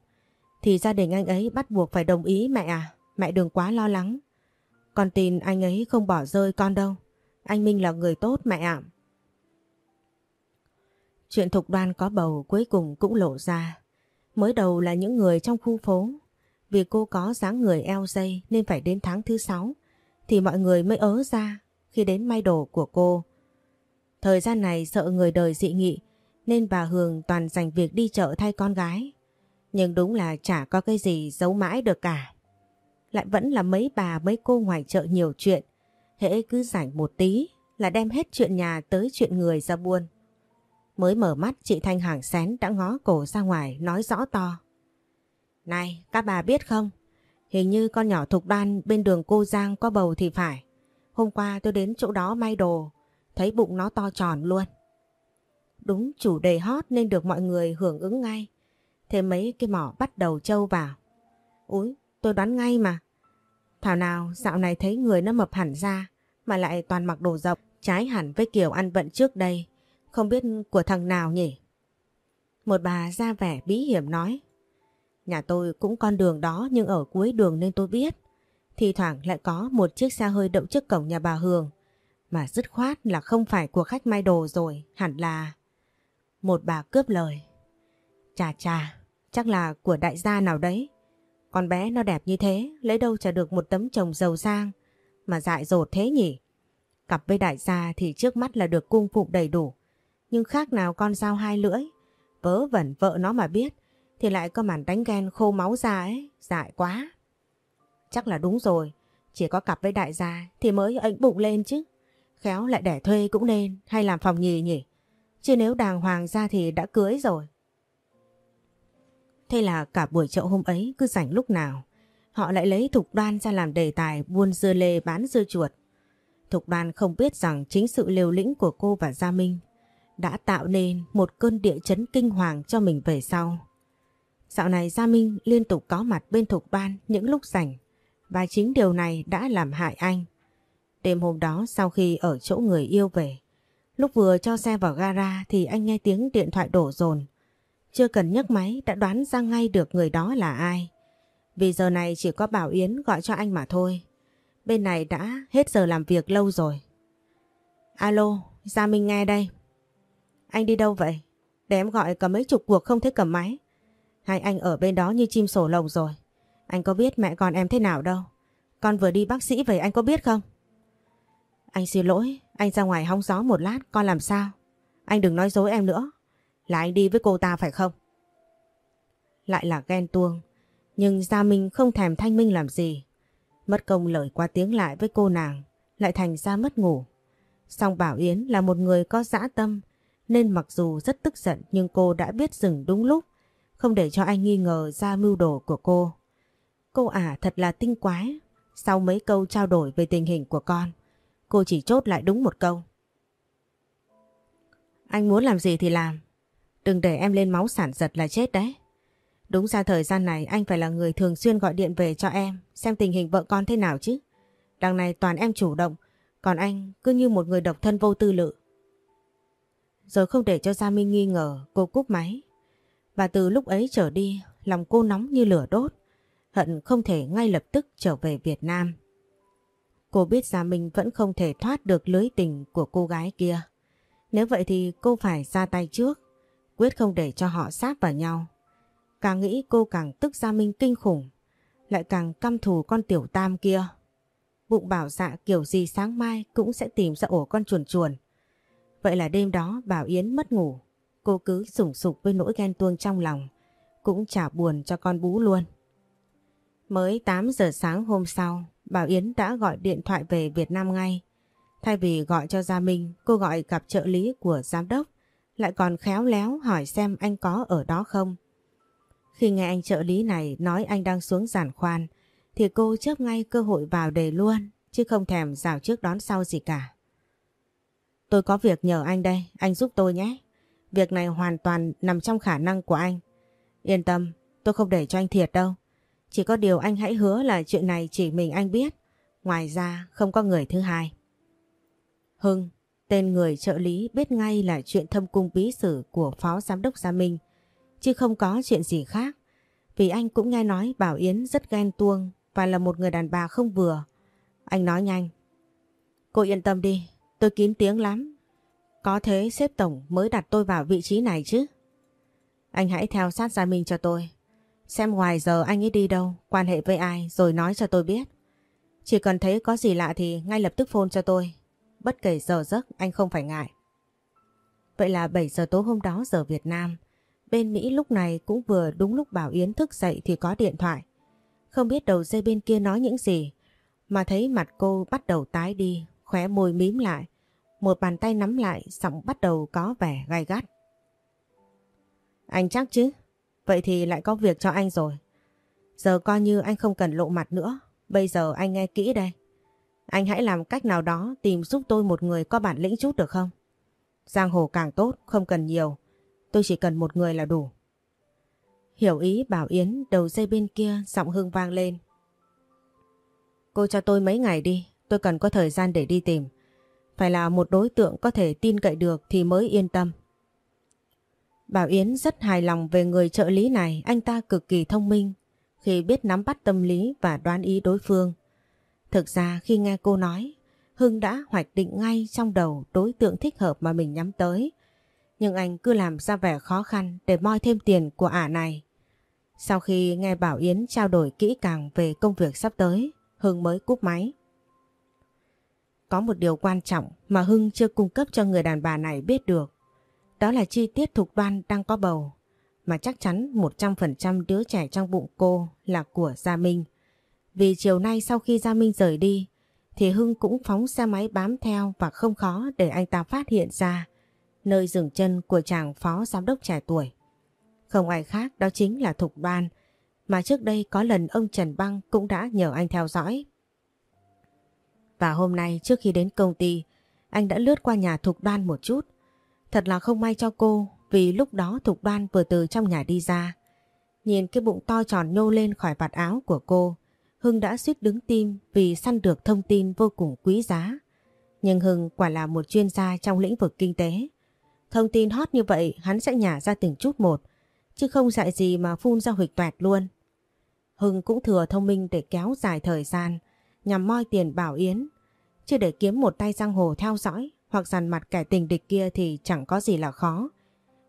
Thì gia đình anh ấy bắt buộc phải đồng ý mẹ à. Mẹ đừng quá lo lắng. Con tin anh ấy không bỏ rơi con đâu. Anh Minh là người tốt mẹ ạ. Chuyện thục đoan có bầu cuối cùng cũng lộ ra. Mới đầu là những người trong khu phố. Vì cô có dáng người eo dây nên phải đến tháng thứ sáu, thì mọi người mới ớ ra khi đến may đồ của cô. Thời gian này sợ người đời dị nghị, nên bà Hường toàn dành việc đi chợ thay con gái. Nhưng đúng là chả có cái gì giấu mãi được cả lại vẫn là mấy bà, mấy cô ngoài chợ nhiều chuyện. Hễ cứ rảnh một tí là đem hết chuyện nhà tới chuyện người ra buôn. Mới mở mắt, chị Thanh hàng xén đã ngó cổ ra ngoài, nói rõ to. Này các bà biết không? Hình như con nhỏ thục đoan bên đường cô Giang có bầu thì phải. Hôm qua tôi đến chỗ đó may đồ, thấy bụng nó to tròn luôn. Đúng chủ đề hot nên được mọi người hưởng ứng ngay. Thế mấy cái mỏ bắt đầu trâu vào. Úi, tôi đoán ngay mà. Thảo nào dạo này thấy người nó mập hẳn ra mà lại toàn mặc đồ rộng trái hẳn với kiểu ăn vận trước đây. Không biết của thằng nào nhỉ? Một bà ra vẻ bí hiểm nói Nhà tôi cũng con đường đó nhưng ở cuối đường nên tôi biết. Thì thoảng lại có một chiếc xe hơi đậu trước cổng nhà bà Hường. Mà dứt khoát là không phải của khách may đồ rồi, hẳn là... Một bà cướp lời. Chà chà, chắc là của đại gia nào đấy. Con bé nó đẹp như thế, lấy đâu trả được một tấm chồng giàu sang mà dại dột thế nhỉ? Cặp với đại gia thì trước mắt là được cung phụng đầy đủ. Nhưng khác nào con dao hai lưỡi, vớ vẩn vợ nó mà biết thì lại có màn đánh ghen khô máu ra ấy, dại quá. Chắc là đúng rồi, chỉ có cặp với đại gia thì mới ấn bụng lên chứ. Khéo lại đẻ thuê cũng nên hay làm phòng nhì nhỉ? Chứ nếu đàng hoàng ra thì đã cưới rồi. Thế là cả buổi chậu hôm ấy cứ rảnh lúc nào Họ lại lấy Thục Đoan ra làm đề tài buôn dưa lê bán dưa chuột Thục Đoan không biết rằng chính sự liều lĩnh của cô và Gia Minh đã tạo nên một cơn địa chấn kinh hoàng cho mình về sau. Dạo này Gia Minh liên tục có mặt bên Thục ban những lúc rảnh và chính điều này đã làm hại anh. Đêm hôm đó sau khi ở chỗ người yêu về, lúc vừa cho xe vào gara thì anh nghe tiếng điện thoại đổ dồn chưa cần nhấc máy đã đoán ra ngay được người đó là ai. Vì giờ này chỉ có Bảo Yến gọi cho anh mà thôi. Bên này đã hết giờ làm việc lâu rồi. Alo, Gia Minh nghe đây. Anh đi đâu vậy? Để em gọi cả mấy chục cuộc không thấy cầm máy hai anh ở bên đó như chim sổ lồng rồi. Anh có biết mẹ con em thế nào đâu. Con vừa đi bác sĩ về anh có biết không? Anh xin lỗi, anh ra ngoài hóng gió một lát, con làm sao? Anh đừng nói dối em nữa. Là anh đi với cô ta phải không? Lại là ghen tuông. Nhưng Gia Minh không thèm thanh minh làm gì. Mất công lời qua tiếng lại với cô nàng. Lại thành ra mất ngủ. Song Bảo Yến là một người có dã tâm. Nên mặc dù rất tức giận nhưng cô đã biết dừng đúng lúc. Không để cho anh nghi ngờ ra mưu đồ của cô. Cô ả thật là tinh quái. Sau mấy câu trao đổi về tình hình của con. Cô chỉ chốt lại đúng một câu. Anh muốn làm gì thì làm. Đừng để em lên máu sản giật là chết đấy. Đúng ra thời gian này anh phải là người thường xuyên gọi điện về cho em xem tình hình vợ con thế nào chứ. Đằng này toàn em chủ động, còn anh cứ như một người độc thân vô tư lự. Rồi không để cho Gia Minh nghi ngờ, cô cúp máy. Và từ lúc ấy trở đi, lòng cô nóng như lửa đốt, hận không thể ngay lập tức trở về Việt Nam. Cô biết ra mình vẫn không thể thoát được lưới tình của cô gái kia. Nếu vậy thì cô phải ra tay trước, quyết không để cho họ sát vào nhau. Càng nghĩ cô càng tức Gia Minh kinh khủng, lại càng căm thù con tiểu tam kia. Bụng bảo dạ kiểu gì sáng mai cũng sẽ tìm ra ổ con chuồn chuồn. Vậy là đêm đó Bảo Yến mất ngủ, cô cứ sủng sục với nỗi ghen tuông trong lòng, cũng chả buồn cho con bú luôn. Mới 8 giờ sáng hôm sau, Bảo Yến đã gọi điện thoại về Việt Nam ngay. Thay vì gọi cho Gia Minh, cô gọi gặp trợ lý của giám đốc, lại còn khéo léo hỏi xem anh có ở đó không. Khi nghe anh trợ lý này nói anh đang xuống giàn khoan, thì cô chớp ngay cơ hội vào đề luôn, chứ không thèm rào trước đón sau gì cả. Tôi có việc nhờ anh đây, anh giúp tôi nhé. Việc này hoàn toàn nằm trong khả năng của anh. Yên tâm, tôi không để cho anh thiệt đâu. Chỉ có điều anh hãy hứa là chuyện này chỉ mình anh biết. Ngoài ra không có người thứ hai. Hưng, tên người trợ lý biết ngay là chuyện thâm cung bí sử của Phó Giám đốc Gia Minh. Chứ không có chuyện gì khác. Vì anh cũng nghe nói Bảo Yến rất ghen tuông và là một người đàn bà không vừa. Anh nói nhanh. Cô yên tâm đi, tôi kín tiếng lắm. Có thế xếp tổng mới đặt tôi vào vị trí này chứ. Anh hãy theo sát Gia Minh cho tôi. Xem ngoài giờ anh ấy đi đâu, quan hệ với ai rồi nói cho tôi biết. Chỉ cần thấy có gì lạ thì ngay lập tức phone cho tôi. Bất kể giờ giấc anh không phải ngại. Vậy là 7 giờ tối hôm đó giờ Việt Nam. Bên Mỹ lúc này cũng vừa đúng lúc Bảo Yến thức dậy thì có điện thoại. Không biết đầu dây bên kia nói những gì. Mà thấy mặt cô bắt đầu tái đi, khóe môi mím lại. Một bàn tay nắm lại, giọng bắt đầu có vẻ gai gắt. Anh chắc chứ? Vậy thì lại có việc cho anh rồi. Giờ coi như anh không cần lộ mặt nữa. Bây giờ anh nghe kỹ đây. Anh hãy làm cách nào đó tìm giúp tôi một người có bản lĩnh chút được không? Giang hồ càng tốt, không cần nhiều. Tôi chỉ cần một người là đủ. Hiểu ý Bảo Yến đầu dây bên kia giọng hương vang lên. Cô cho tôi mấy ngày đi, tôi cần có thời gian để đi tìm. Phải là một đối tượng có thể tin cậy được thì mới yên tâm. Bảo Yến rất hài lòng về người trợ lý này, anh ta cực kỳ thông minh khi biết nắm bắt tâm lý và đoán ý đối phương. Thực ra khi nghe cô nói, Hưng đã hoạch định ngay trong đầu đối tượng thích hợp mà mình nhắm tới. Nhưng anh cứ làm ra vẻ khó khăn để moi thêm tiền của ả này. Sau khi nghe Bảo Yến trao đổi kỹ càng về công việc sắp tới, Hưng mới cúp máy. Có một điều quan trọng mà Hưng chưa cung cấp cho người đàn bà này biết được. Đó là chi tiết Thục Đoan đang có bầu, mà chắc chắn 100% đứa trẻ trong bụng cô là của Gia Minh. Vì chiều nay sau khi Gia Minh rời đi, thì Hưng cũng phóng xe máy bám theo và không khó để anh ta phát hiện ra nơi dừng chân của chàng phó giám đốc trẻ tuổi. Không ai khác đó chính là Thục Đoan, mà trước đây có lần ông Trần Băng cũng đã nhờ anh theo dõi. Và hôm nay trước khi đến công ty, anh đã lướt qua nhà Thục Đoan một chút, Thật là không may cho cô vì lúc đó Thục Đoan vừa từ trong nhà đi ra. Nhìn cái bụng to tròn nhô lên khỏi vạt áo của cô, Hưng đã suýt đứng tim vì săn được thông tin vô cùng quý giá. Nhưng Hưng quả là một chuyên gia trong lĩnh vực kinh tế. Thông tin hot như vậy hắn sẽ nhả ra từng chút một, chứ không dạy gì mà phun ra huỵch toẹt luôn. Hưng cũng thừa thông minh để kéo dài thời gian, nhằm moi tiền bảo Yến, chứ để kiếm một tay giang hồ theo dõi hoặc dằn mặt kẻ tình địch kia thì chẳng có gì là khó.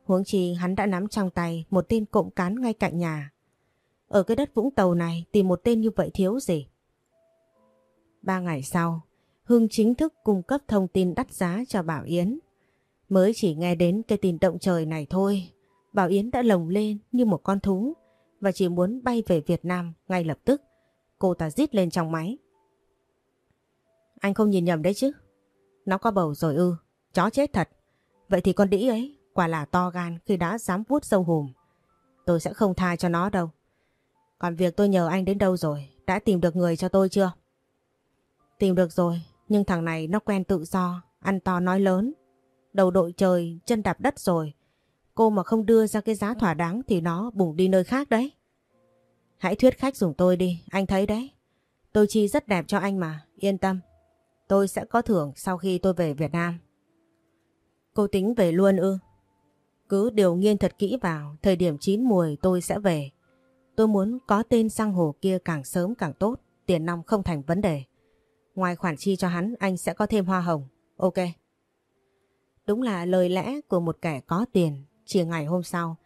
Huống chi hắn đã nắm trong tay một tên cộng cán ngay cạnh nhà. Ở cái đất Vũng Tàu này tìm một tên như vậy thiếu gì? Ba ngày sau, Hưng chính thức cung cấp thông tin đắt giá cho Bảo Yến. Mới chỉ nghe đến cái tin động trời này thôi, Bảo Yến đã lồng lên như một con thú và chỉ muốn bay về Việt Nam ngay lập tức. Cô ta rít lên trong máy. Anh không nhìn nhầm đấy chứ? Nó có bầu rồi ư, chó chết thật. Vậy thì con đĩ ấy quả là to gan khi đã dám vuốt sâu hùm. Tôi sẽ không tha cho nó đâu. Còn việc tôi nhờ anh đến đâu rồi, đã tìm được người cho tôi chưa? Tìm được rồi, nhưng thằng này nó quen tự do, ăn to nói lớn. Đầu đội trời, chân đạp đất rồi. Cô mà không đưa ra cái giá thỏa đáng thì nó bùng đi nơi khác đấy. Hãy thuyết khách dùng tôi đi, anh thấy đấy. Tôi chi rất đẹp cho anh mà, yên tâm. Tôi sẽ có thưởng sau khi tôi về Việt Nam. Cô tính về luôn ư? Cứ điều nghiên thật kỹ vào, thời điểm chín mùi tôi sẽ về. Tôi muốn có tên sang hồ kia càng sớm càng tốt, tiền nong không thành vấn đề. Ngoài khoản chi cho hắn, anh sẽ có thêm hoa hồng. Ok. Đúng là lời lẽ của một kẻ có tiền. Chỉ ngày hôm sau,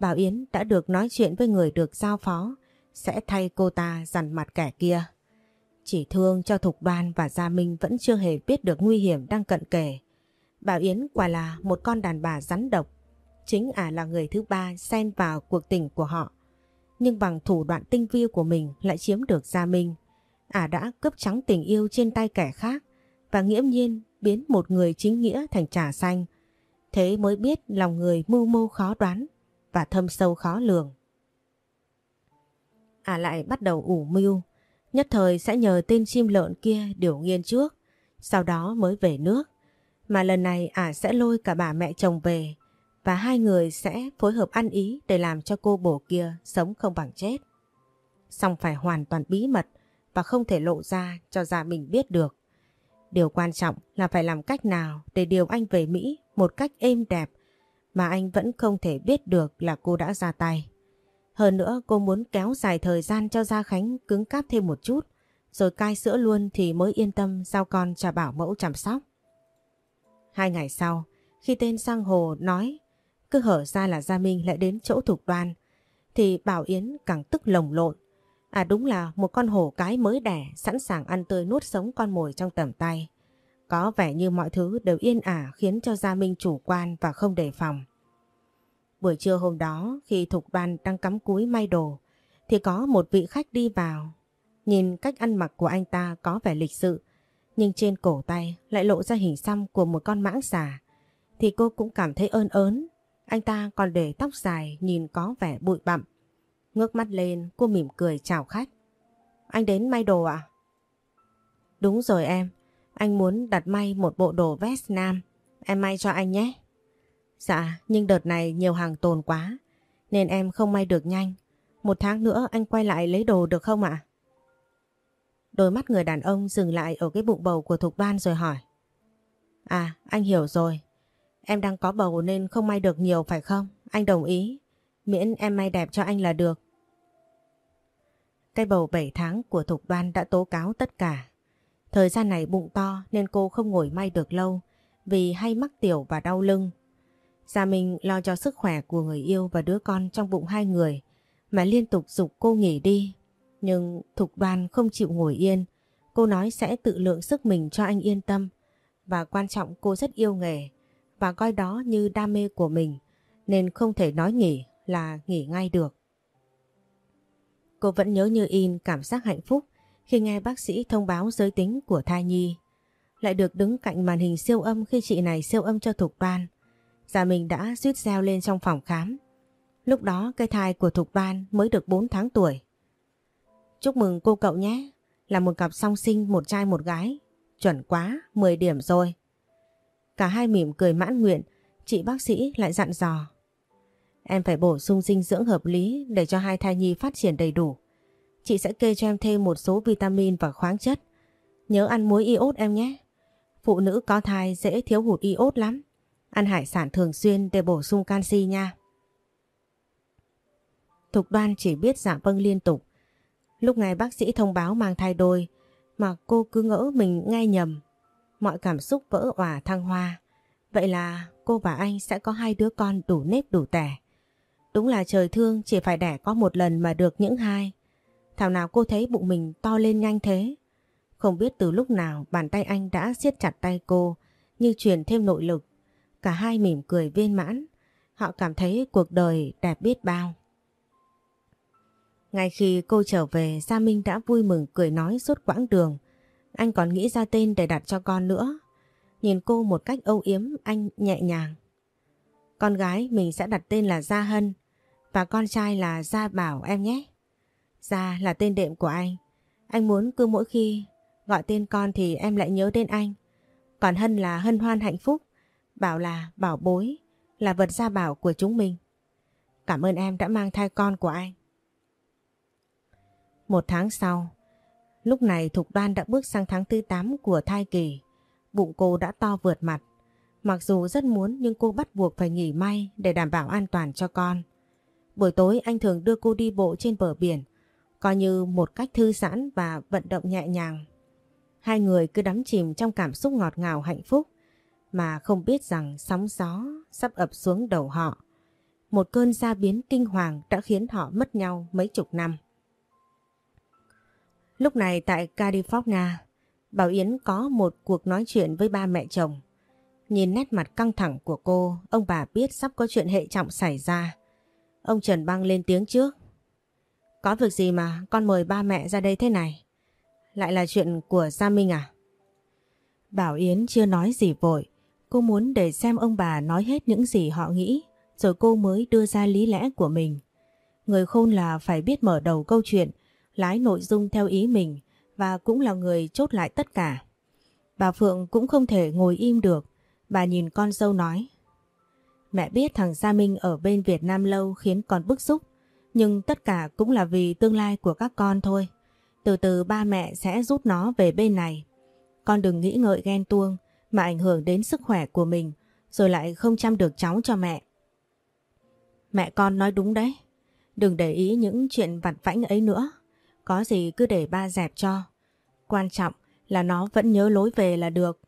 Bảo Yến đã được nói chuyện với người được giao phó sẽ thay cô ta dằn mặt kẻ kia. Chỉ thương cho Thục Đoan và Gia Minh vẫn chưa hề biết được nguy hiểm đang cận kề. Bảo Yến quả là một con đàn bà rắn độc. Chính ả là người thứ ba xen vào cuộc tình của họ. Nhưng bằng thủ đoạn tinh vi của mình lại chiếm được Gia Minh. Ả đã cướp trắng tình yêu trên tay kẻ khác và nghiễm nhiên biến một người chính nghĩa thành trà xanh. Thế mới biết lòng người mưu mô khó đoán và thâm sâu khó lường. Ả lại bắt đầu ủ mưu, nhất thời sẽ nhờ tên chim lợn kia điều nghiên trước, sau đó mới về nước. Mà lần này ả sẽ lôi cả bà mẹ chồng về và hai người sẽ phối hợp ăn ý để làm cho cô bổ kia sống không bằng chết. Xong phải hoàn toàn bí mật và không thể lộ ra cho gia mình biết được. Điều quan trọng là phải làm cách nào để điều anh về Mỹ một cách êm đẹp mà anh vẫn không thể biết được là cô đã ra tay. Hơn nữa cô muốn kéo dài thời gian cho Gia Khánh cứng cáp thêm một chút rồi cai sữa luôn thì mới yên tâm giao con cho bảo mẫu chăm sóc. Hai ngày sau, khi tên sang hồ nói cứ hở ra là Gia Minh lại đến chỗ thục đoan thì Bảo Yến càng tức lồng lộn. À đúng là một con hổ cái mới đẻ sẵn sàng ăn tươi nuốt sống con mồi trong tầm tay. Có vẻ như mọi thứ đều yên ả khiến cho Gia Minh chủ quan và không đề phòng. Buổi trưa hôm đó khi Thục Ban đang cắm cúi may đồ thì có một vị khách đi vào. Nhìn cách ăn mặc của anh ta có vẻ lịch sự nhưng trên cổ tay lại lộ ra hình xăm của một con mãng xà thì cô cũng cảm thấy ơn ớn. Anh ta còn để tóc dài nhìn có vẻ bụi bặm. Ngước mắt lên cô mỉm cười chào khách. Anh đến may đồ à? Đúng rồi em, anh muốn đặt may một bộ đồ vest nam. Em may cho anh nhé. Dạ, nhưng đợt này nhiều hàng tồn quá, nên em không may được nhanh. Một tháng nữa anh quay lại lấy đồ được không ạ? Đôi mắt người đàn ông dừng lại ở cái bụng bầu của Thục Ban rồi hỏi. À, anh hiểu rồi. Em đang có bầu nên không may được nhiều phải không? Anh đồng ý. Miễn em may đẹp cho anh là được. Cái bầu 7 tháng của Thục Đoan đã tố cáo tất cả. Thời gian này bụng to nên cô không ngồi may được lâu vì hay mắc tiểu và đau lưng. Dạ Gia Minh lo cho sức khỏe của người yêu và đứa con trong bụng hai người, mà liên tục dục cô nghỉ đi. Nhưng Thục Đoan không chịu ngồi yên. Cô nói sẽ tự lượng sức mình cho anh yên tâm. Và quan trọng cô rất yêu nghề và coi đó như đam mê của mình, nên không thể nói nghỉ là nghỉ ngay được. Cô vẫn nhớ như in cảm giác hạnh phúc khi nghe bác sĩ thông báo giới tính của thai nhi. Lại được đứng cạnh màn hình siêu âm khi chị này siêu âm cho Thục Đoan. Dạ mình đã suýt reo lên trong phòng khám. Lúc đó cây thai của Thục Ban mới được 4 tháng tuổi. Chúc mừng cô cậu nhé, là một cặp song sinh một trai một gái. Chuẩn quá, 10 điểm rồi. Cả hai mỉm cười mãn nguyện, chị bác sĩ lại dặn dò. Em phải bổ sung dinh dưỡng hợp lý để cho hai thai nhi phát triển đầy đủ. Chị sẽ kê cho em thêm một số vitamin và khoáng chất. Nhớ ăn muối iốt em nhé. Phụ nữ có thai dễ thiếu hụt iốt lắm. Ăn hải sản thường xuyên để bổ sung canxi nha. Thục đoan chỉ biết dạ vâng liên tục. Lúc này bác sĩ thông báo mang thai đôi, mà cô cứ ngỡ mình nghe nhầm. Mọi cảm xúc vỡ òa thăng hoa. Vậy là cô và anh sẽ có hai đứa con đủ nếp đủ tẻ. Đúng là trời thương, chỉ phải đẻ có một lần mà được những hai. Thảo nào cô thấy bụng mình to lên nhanh thế. Không biết từ lúc nào bàn tay anh đã siết chặt tay cô, như truyền thêm nội lực. Cả hai mỉm cười viên mãn. Họ cảm thấy cuộc đời đẹp biết bao. Ngay khi cô trở về, Gia Minh đã vui mừng cười nói suốt quãng đường. Anh còn nghĩ ra tên để đặt cho con nữa. Nhìn cô một cách âu yếm, anh nhẹ nhàng. Con gái mình sẽ đặt tên là Gia Hân và con trai là Gia Bảo em nhé. Gia là tên đệm của anh. Anh muốn cứ mỗi khi gọi tên con thì em lại nhớ đến anh. Còn Hân là hân hoan hạnh phúc. Bảo là bảo bối, là vật gia bảo của chúng mình. Cảm ơn em đã mang thai con của anh. Một tháng sau, lúc này Thục Đoan đã bước sang tháng thứ 8 của thai kỳ. Bụng cô đã to vượt mặt. Mặc dù rất muốn nhưng cô bắt buộc phải nghỉ may để đảm bảo an toàn cho con. Buổi tối anh thường đưa cô đi bộ trên bờ biển, coi như một cách thư giãn và vận động nhẹ nhàng. Hai người cứ đắm chìm trong cảm xúc ngọt ngào hạnh phúc mà không biết rằng sóng gió sắp ập xuống đầu họ. Một cơn gia biến kinh hoàng đã khiến họ mất nhau mấy chục năm. Lúc này tại California, Bảo Yến có một cuộc nói chuyện với ba mẹ chồng. Nhìn nét mặt căng thẳng của cô, ông bà biết sắp có chuyện hệ trọng xảy ra. Ông Trần Băng lên tiếng trước. Có việc gì mà con mời ba mẹ ra đây thế này? Lại là chuyện của Gia Minh à? Bảo Yến chưa nói gì vội. Cô muốn để xem ông bà nói hết những gì họ nghĩ, rồi cô mới đưa ra lý lẽ của mình. Người khôn là phải biết mở đầu câu chuyện, lái nội dung theo ý mình và cũng là người chốt lại tất cả. Bà Phượng cũng không thể ngồi im được, bà nhìn con dâu nói. Mẹ biết thằng Gia Minh ở bên Việt Nam lâu khiến con bức xúc, nhưng tất cả cũng là vì tương lai của các con thôi. Từ từ ba mẹ sẽ rút nó về bên này. Con đừng nghĩ ngợi ghen tuông mà ảnh hưởng đến sức khỏe của mình rồi lại không chăm được cháu cho mẹ. Mẹ con nói đúng đấy. Đừng để ý những chuyện vặt vãnh ấy nữa. Có gì cứ để ba dẹp cho. Quan trọng là nó vẫn nhớ lối về là được.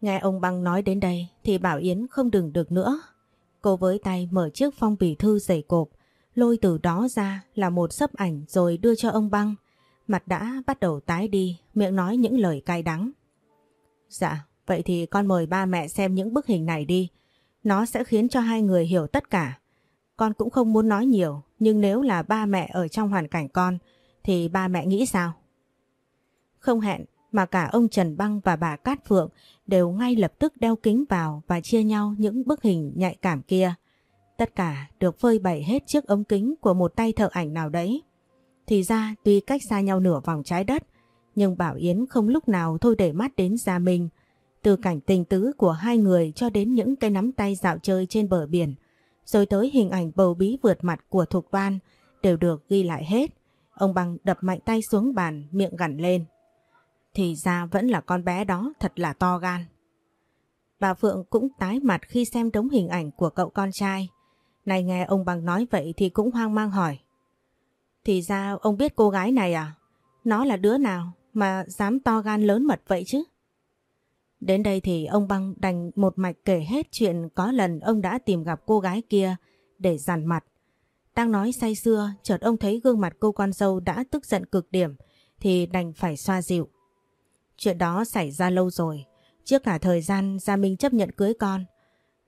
Nghe ông Băng nói đến đây thì Bảo Yến không đừng được nữa. Cô với tay mở chiếc phong bì thư dày cộp, lôi từ đó ra là một sấp ảnh rồi đưa cho ông Băng. Mặt đã bắt đầu tái đi, miệng nói những lời cay đắng. Dạ, vậy thì con mời ba mẹ xem những bức hình này đi. Nó sẽ khiến cho hai người hiểu tất cả. Con cũng không muốn nói nhiều, nhưng nếu là ba mẹ ở trong hoàn cảnh con, thì ba mẹ nghĩ sao? Không hẹn mà cả ông Trần Băng và bà Cát Phượng đều ngay lập tức đeo kính vào và chia nhau những bức hình nhạy cảm kia. Tất cả được phơi bày hết trước ống kính của một tay thợ ảnh nào đấy. Thì ra tuy cách xa nhau nửa vòng trái đất, nhưng Bảo Yến không lúc nào thôi để mắt đến Gia Minh. Từ cảnh tình tứ của hai người cho đến những cái nắm tay dạo chơi trên bờ biển, rồi tới hình ảnh bầu bí vượt mặt của Thục Văn đều được ghi lại hết. Ông Bằng đập mạnh tay xuống bàn, miệng gằn lên. Thì ra vẫn là con bé đó thật là to gan. Bà Phượng cũng tái mặt khi xem đống hình ảnh của cậu con trai. Này nghe ông Bằng nói vậy thì cũng hoang mang hỏi. Thì ra ông biết cô gái này à? Nó là đứa nào mà dám to gan lớn mật vậy chứ? Đến đây thì ông Băng đành một mạch kể hết chuyện có lần ông đã tìm gặp cô gái kia để dằn mặt. Đang nói say xưa, chợt ông thấy gương mặt cô con dâu đã tức giận cực điểm thì đành phải xoa dịu. Chuyện đó xảy ra lâu rồi, trước cả thời gian Gia Minh chấp nhận cưới con.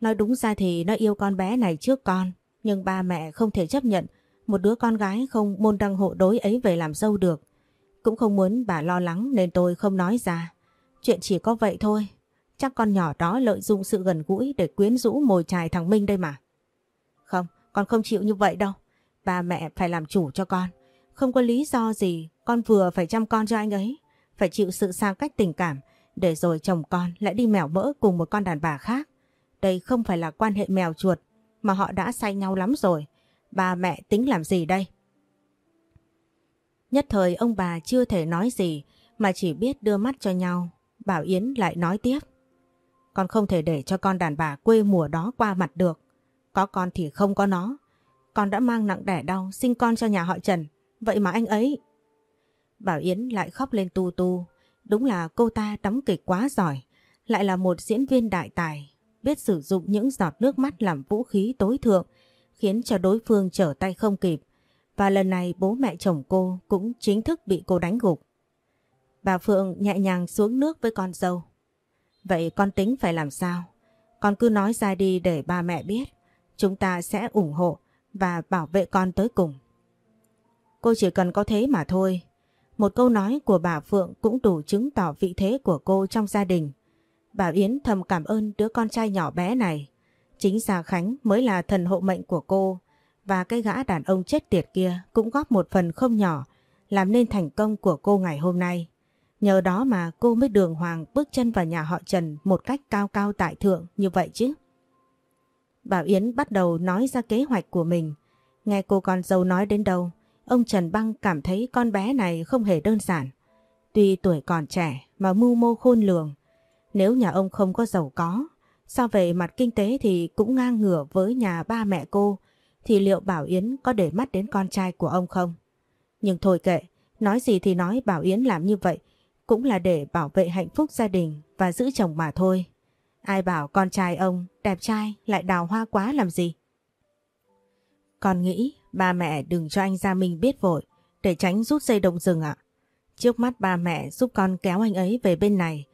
Nói đúng ra thì nó yêu con bé này trước con, nhưng ba mẹ không thể chấp nhận một đứa con gái không môn đăng hộ đối ấy về làm dâu được. Cũng không muốn bà lo lắng nên tôi không nói ra. Chuyện chỉ có vậy thôi. Chắc con nhỏ đó lợi dụng sự gần gũi để quyến rũ mồi chài thằng Minh đây mà. Không, con không chịu như vậy đâu. Ba mẹ phải làm chủ cho con. Không có lý do gì con vừa phải chăm con cho anh ấy. Phải chịu sự xa cách tình cảm để rồi chồng con lại đi mèo mỡ cùng một con đàn bà khác. Đây không phải là quan hệ mèo chuột mà họ đã say nhau lắm rồi. Ba mẹ tính làm gì đây? Nhất thời ông bà chưa thể nói gì, mà chỉ biết đưa mắt cho nhau. Bảo Yến lại nói tiếp. Con không thể để cho con đàn bà quê mùa đó qua mặt được. Có con thì không có nó. Con đã mang nặng đẻ đau sinh con cho nhà họ Trần. Vậy mà anh ấy... Bảo Yến lại khóc lên tu tu. Đúng là cô ta đóng kịch quá giỏi. Lại là một diễn viên đại tài. Biết sử dụng những giọt nước mắt làm vũ khí tối thượng. Khiến cho đối phương trở tay không kịp. Và lần này bố mẹ chồng cô cũng chính thức bị cô đánh gục. Bà Phượng nhẹ nhàng xuống nước với con dâu. Vậy con tính phải làm sao? Con cứ nói ra đi để ba mẹ biết. Chúng ta sẽ ủng hộ và bảo vệ con tới cùng. Cô chỉ cần có thế mà thôi. Một câu nói của bà Phượng cũng đủ chứng tỏ vị thế của cô trong gia đình. Bà Yến thầm cảm ơn đứa con trai nhỏ bé này. Chính Gia Khánh mới là thần hộ mệnh của cô và cái gã đàn ông chết tiệt kia cũng góp một phần không nhỏ làm nên thành công của cô ngày hôm nay. Nhờ đó mà cô mới đường hoàng bước chân vào nhà họ Trần một cách cao cao tại thượng như vậy chứ. Bảo Yến bắt đầu nói ra kế hoạch của mình. Nghe cô con dâu nói đến đâu, ông Trần Băng cảm thấy con bé này không hề đơn giản. Tuy tuổi còn trẻ mà mưu mô khôn lường. Nếu nhà ông không có giàu có, So về mặt kinh tế thì cũng ngang ngửa với nhà ba mẹ cô, thì liệu Bảo Yến có để mắt đến con trai của ông không? Nhưng thôi kệ, nói gì thì nói Bảo Yến làm như vậy cũng là để bảo vệ hạnh phúc gia đình và giữ chồng mà thôi. Ai bảo con trai ông đẹp trai lại đào hoa quá làm gì? Con nghĩ ba mẹ đừng cho anh Gia Minh biết vội để tránh rút dây động rừng ạ. Trước mắt ba mẹ giúp con kéo anh ấy về bên này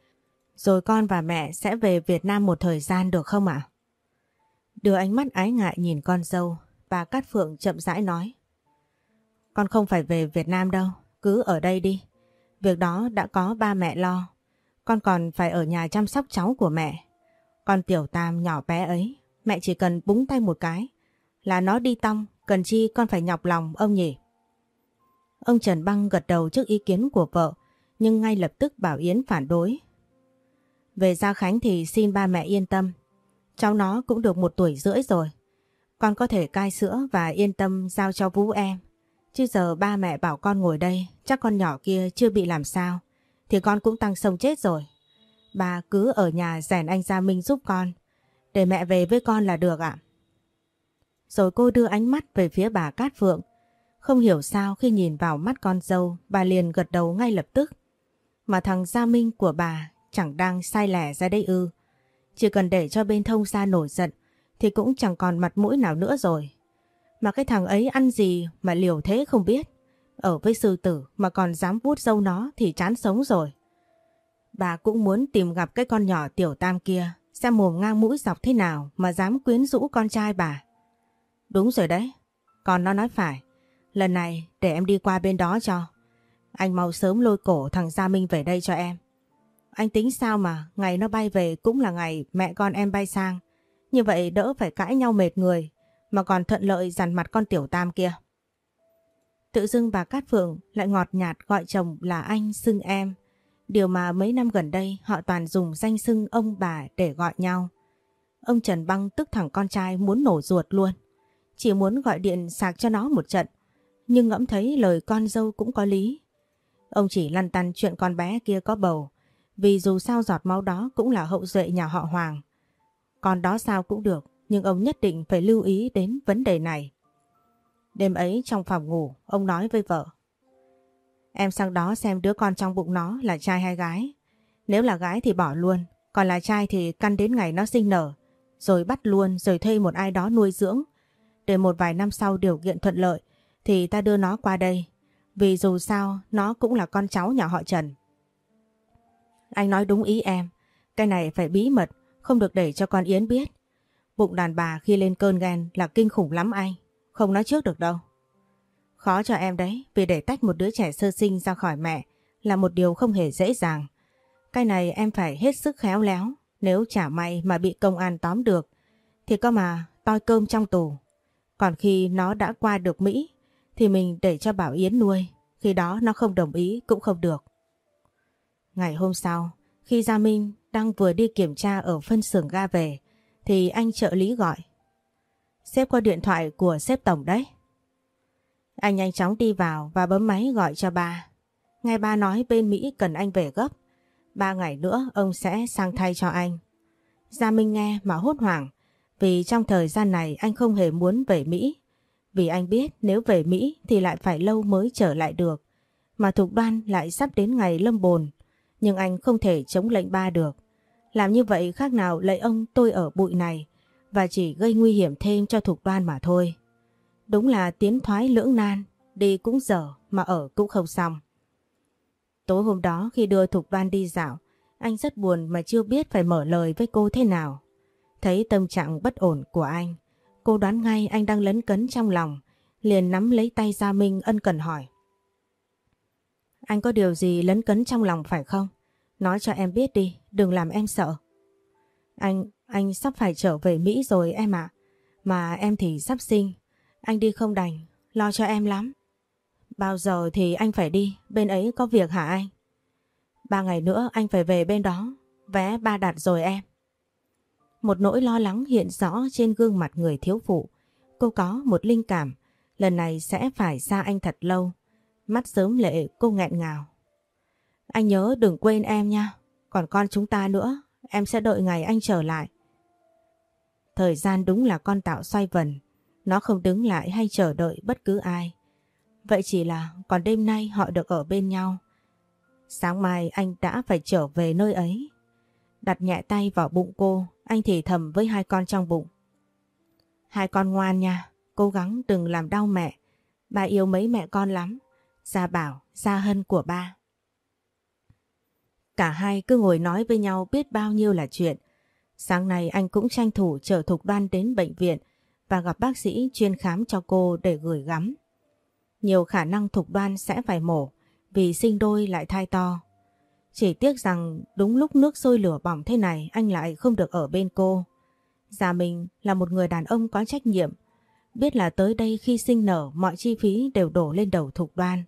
rồi con và mẹ sẽ về Việt Nam một thời gian được không ạ? Đưa ánh mắt ái ngại nhìn con dâu bà Cát Phượng chậm rãi nói Con không phải về Việt Nam đâu, cứ ở đây đi. Việc đó đã có ba mẹ lo. Con còn phải ở nhà chăm sóc cháu của mẹ. Con tiểu tam nhỏ bé ấy, mẹ chỉ cần búng tay một cái là nó đi tong, cần chi con phải nhọc lòng ông nhỉ? Ông Trần Băng gật đầu trước ý kiến của vợ, nhưng ngay lập tức bảo Yến phản đối. Về Gia Khánh thì xin ba mẹ yên tâm, cháu nó cũng được một tuổi rưỡi rồi. Con có thể cai sữa và yên tâm giao cho Vũ em. Chứ giờ ba mẹ bảo con ngồi đây, chắc con nhỏ kia chưa bị làm sao, thì con cũng tăng sông chết rồi. Bà cứ ở nhà rèn anh Gia Minh giúp con, để mẹ về với con là được ạ. Rồi cô đưa ánh mắt về phía bà Cát Phượng. Không hiểu sao khi nhìn vào mắt con dâu, bà liền gật đầu ngay lập tức. Mà thằng Gia Minh của bà chẳng đang sai lẻ ra đây ư. Chỉ cần để cho bên thông gia nổi giận thì cũng chẳng còn mặt mũi nào nữa rồi. Mà cái thằng ấy ăn gì mà liều thế không biết. Ở với sư tử mà còn dám vuốt dâu nó thì chán sống rồi. Bà cũng muốn tìm gặp cái con nhỏ tiểu tam kia xem mồm ngang mũi dọc thế nào mà dám quyến rũ con trai bà. Đúng rồi đấy, còn nó nói phải. Lần này để em đi qua bên đó cho. Anh mau sớm lôi cổ thằng Gia Minh về đây cho em. Anh tính sao mà ngày nó bay về cũng là ngày mẹ con em bay sang. Như vậy đỡ phải cãi nhau mệt người, mà còn thuận lợi dằn mặt con tiểu tam kia. Tự dưng bà Cát Phượng lại ngọt nhạt gọi chồng là anh xưng em. Điều mà mấy năm gần đây họ toàn dùng danh xưng ông bà để gọi nhau. Ông Trần Băng tức thẳng con trai muốn nổ ruột luôn. Chỉ muốn gọi điện sạc cho nó một trận. Nhưng ngẫm thấy lời con dâu cũng có lý. Ông chỉ lăn tăn chuyện con bé kia có bầu. Vì dù sao giọt máu đó cũng là hậu duệ nhà họ Hoàng. Còn đó sao cũng được, nhưng ông nhất định phải lưu ý đến vấn đề này. Đêm ấy trong phòng ngủ, ông nói với vợ. Em sang đó xem đứa con trong bụng nó là trai hay gái. Nếu là gái thì bỏ luôn, còn là trai thì căn đến ngày nó sinh nở, rồi bắt luôn rồi thuê một ai đó nuôi dưỡng. Để một vài năm sau điều kiện thuận lợi thì ta đưa nó qua đây. Vì dù sao nó cũng là con cháu nhà họ Trần. Anh nói đúng ý em, cái này phải bí mật không được để cho con Yến biết. Bụng đàn bà khi lên cơn ghen là kinh khủng lắm anh. Không nói trước được đâu. Khó cho em đấy vì để tách một đứa trẻ sơ sinh ra khỏi mẹ là một điều không hề dễ dàng. Cái này em phải hết sức khéo léo. Nếu chả may mà bị công an tóm được thì có mà toi cơm trong tù. Còn khi nó đã qua được Mỹ thì mình để cho Bảo Yến nuôi. Khi đó nó không đồng ý cũng không được. Ngày hôm sau, khi Gia Minh đang vừa đi kiểm tra ở phân xưởng ga về, thì anh trợ lý gọi. Xếp qua điện thoại của sếp tổng đấy. Anh nhanh chóng đi vào và bấm máy gọi cho ba. Nghe ba nói bên Mỹ cần anh về gấp. Ba ngày nữa, ông sẽ sang thay cho anh. Gia Minh nghe mà hốt hoảng, vì trong thời gian này anh không hề muốn về Mỹ. Vì anh biết nếu về Mỹ thì lại phải lâu mới trở lại được. Mà Thục Đoan lại sắp đến ngày lâm bồn, nhưng anh không thể chống lệnh ba được. Làm như vậy khác nào lấy ông tôi ở bụi này và chỉ gây nguy hiểm thêm cho thục đoan mà thôi. Đúng là tiến thoái lưỡng nan, đi cũng dở mà ở cũng không xong. Tối hôm đó khi đưa thục đoan đi dạo, anh rất buồn mà chưa biết phải mở lời với cô thế nào. Thấy tâm trạng bất ổn của anh, cô đoán ngay anh đang lấn cấn trong lòng, liền nắm lấy tay Gia Minh ân cần hỏi. Anh có điều gì lấn cấn trong lòng phải không? Nói cho em biết đi, đừng làm em sợ. Anh, anh sắp phải trở về Mỹ rồi em ạ. Mà em thì sắp sinh. Anh đi không đành, lo cho em lắm. Bao giờ thì anh phải đi, bên ấy có việc hả anh? Ba ngày nữa anh phải về bên đó, vé ba đặt rồi em. Một nỗi lo lắng hiện rõ trên gương mặt người thiếu phụ. Cô có một linh cảm, lần này sẽ phải xa anh thật lâu. Mắt sớm lệ cô nghẹn ngào. Anh nhớ đừng quên em nha. Còn con chúng ta nữa, em sẽ đợi ngày anh trở lại. Thời gian đúng là con tạo xoay vần. Nó không đứng lại hay chờ đợi bất cứ ai. Vậy chỉ là còn đêm nay họ được ở bên nhau. Sáng mai anh đã phải trở về nơi ấy. Đặt nhẹ tay vào bụng cô, anh thì thầm với hai con trong bụng. Hai con ngoan nha, cố gắng đừng làm đau mẹ. Ba yêu mấy mẹ con lắm. Gia Bảo, Gia Hân của ba. Cả hai cứ ngồi nói với nhau biết bao nhiêu là chuyện. Sáng nay anh cũng tranh thủ chở Thục Đoan đến bệnh viện và gặp bác sĩ chuyên khám cho cô để gửi gắm. Nhiều khả năng Thục Đoan sẽ phải mổ vì sinh đôi lại thai to. Chỉ tiếc rằng đúng lúc nước sôi lửa bỏng thế này, anh lại không được ở bên cô. Già mình là một người đàn ông có trách nhiệm. Biết là tới đây khi sinh nở mọi chi phí đều đổ lên đầu Thục Đoan.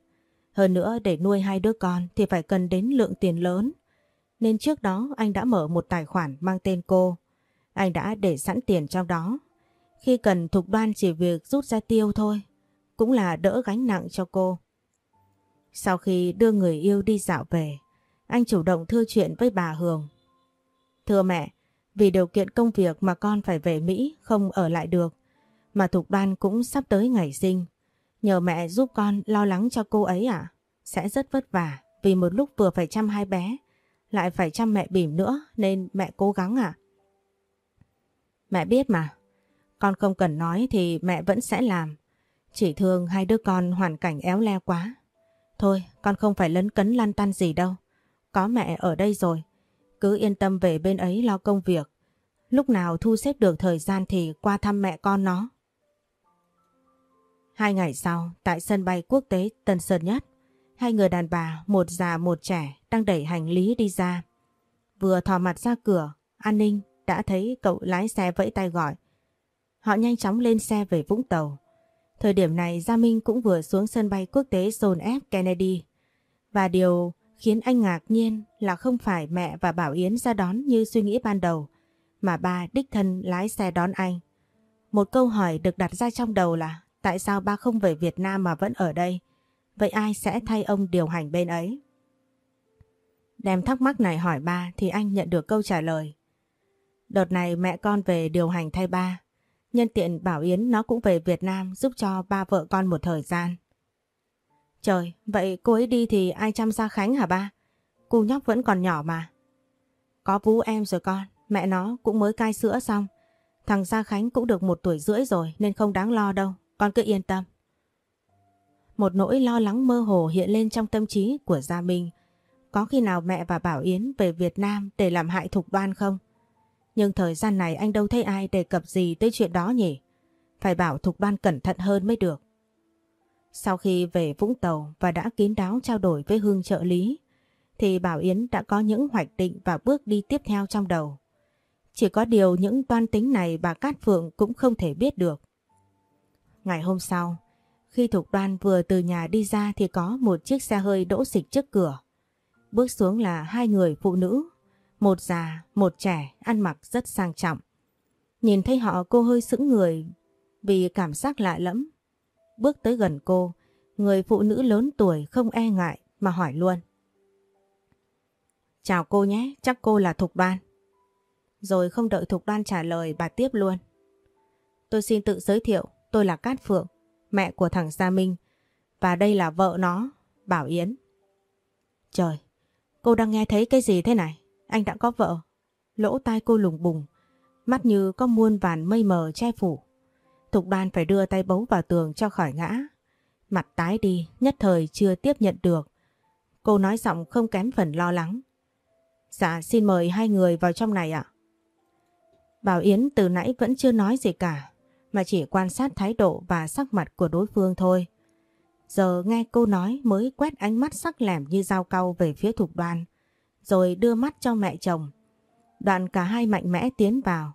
Hơn nữa để nuôi hai đứa con thì phải cần đến lượng tiền lớn. Nên trước đó anh đã mở một tài khoản mang tên cô. Anh đã để sẵn tiền trong đó. Khi cần Thục Đoan chỉ việc rút ra tiêu thôi. Cũng là đỡ gánh nặng cho cô. Sau khi đưa người yêu đi dạo về, anh chủ động thưa chuyện với bà Hường. Thưa mẹ, vì điều kiện công việc mà con phải về Mỹ không ở lại được, mà Thục Đoan cũng sắp tới ngày sinh. Nhờ mẹ giúp con lo lắng cho cô ấy à? Sẽ rất vất vả vì một lúc vừa phải chăm hai bé, lại phải chăm mẹ bỉm nữa nên mẹ cố gắng à? Mẹ biết mà, con không cần nói thì mẹ vẫn sẽ làm. Chỉ thương hai đứa con hoàn cảnh éo le quá. Thôi, con không phải lấn cấn lăn tăn gì đâu. Có mẹ ở đây rồi. Cứ yên tâm về bên ấy lo công việc. Lúc nào thu xếp được thời gian thì qua thăm mẹ con nó. Hai ngày sau, tại sân bay quốc tế Tân Sơn Nhất, hai người đàn bà, một già một trẻ đang đẩy hành lý đi ra. Vừa thò mặt ra cửa, an ninh đã thấy cậu lái xe vẫy tay gọi. Họ nhanh chóng lên xe về Vũng Tàu. Thời điểm này Gia Minh cũng vừa xuống sân bay quốc tế John F. Kennedy. Và điều khiến anh ngạc nhiên là không phải mẹ và Bảo Yến ra đón như suy nghĩ ban đầu, mà ba đích thân lái xe đón anh. Một câu hỏi được đặt ra trong đầu là tại sao ba không về Việt Nam mà vẫn ở đây? Vậy ai sẽ thay ông điều hành bên ấy? Đem thắc mắc này hỏi ba thì anh nhận được câu trả lời. Đợt này mẹ con về điều hành thay ba. Nhân tiện Bảo Yến nó cũng về Việt Nam giúp cho ba vợ con một thời gian. Trời, vậy cô ấy đi thì ai chăm xa Khánh hả ba? Cô nhóc vẫn còn nhỏ mà. Có vú em rồi con, mẹ nó cũng mới cai sữa xong. Thằng Gia Khánh cũng được một tuổi rưỡi rồi nên không đáng lo đâu, con cứ yên tâm. Một nỗi lo lắng mơ hồ hiện lên trong tâm trí của Gia Minh. Có khi nào mẹ và Bảo Yến về Việt Nam để làm hại Thục Đoan không? Nhưng thời gian này anh đâu thấy ai đề cập gì tới chuyện đó nhỉ? Phải bảo Thục Đoan cẩn thận hơn mới được. Sau khi về Vũng Tàu và đã kín đáo trao đổi với Hương trợ lý, thì Bảo Yến đã có những hoạch định và bước đi tiếp theo trong đầu. Chỉ có điều những toan tính này bà Cát Phượng cũng không thể biết được. Ngày hôm sau, khi Thục Đoan vừa từ nhà đi ra thì có một chiếc xe hơi đỗ xịch trước cửa. Bước xuống là hai người phụ nữ, một già, một trẻ, ăn mặc rất sang trọng. Nhìn thấy họ cô hơi sững người vì cảm giác lạ lẫm Bước tới gần cô, người phụ nữ lớn tuổi không e ngại mà hỏi luôn. Chào cô nhé, chắc cô là Thục Đoan. Rồi không đợi Thục Đoan trả lời bà tiếp luôn. Tôi xin tự giới thiệu, tôi là Cát Phượng, mẹ của thằng Gia Minh. Và đây là vợ nó, Bảo Yến. Trời, cô đang nghe thấy cái gì thế này? Anh đã có vợ. Lỗ tai cô lùng bùng, mắt như có muôn vàn mây mờ che phủ. Thục đoan phải đưa tay bấu vào tường cho khỏi ngã. Mặt tái đi, nhất thời chưa tiếp nhận được. Cô nói giọng không kém phần lo lắng. Dạ xin mời hai người vào trong này ạ. Bảo Yến từ nãy vẫn chưa nói gì cả, mà chỉ quan sát thái độ và sắc mặt của đối phương thôi. Giờ nghe cô nói mới quét ánh mắt sắc lẻm như dao cau về phía thục đoan, rồi đưa mắt cho mẹ chồng. Đoạn cả hai mạnh mẽ tiến vào,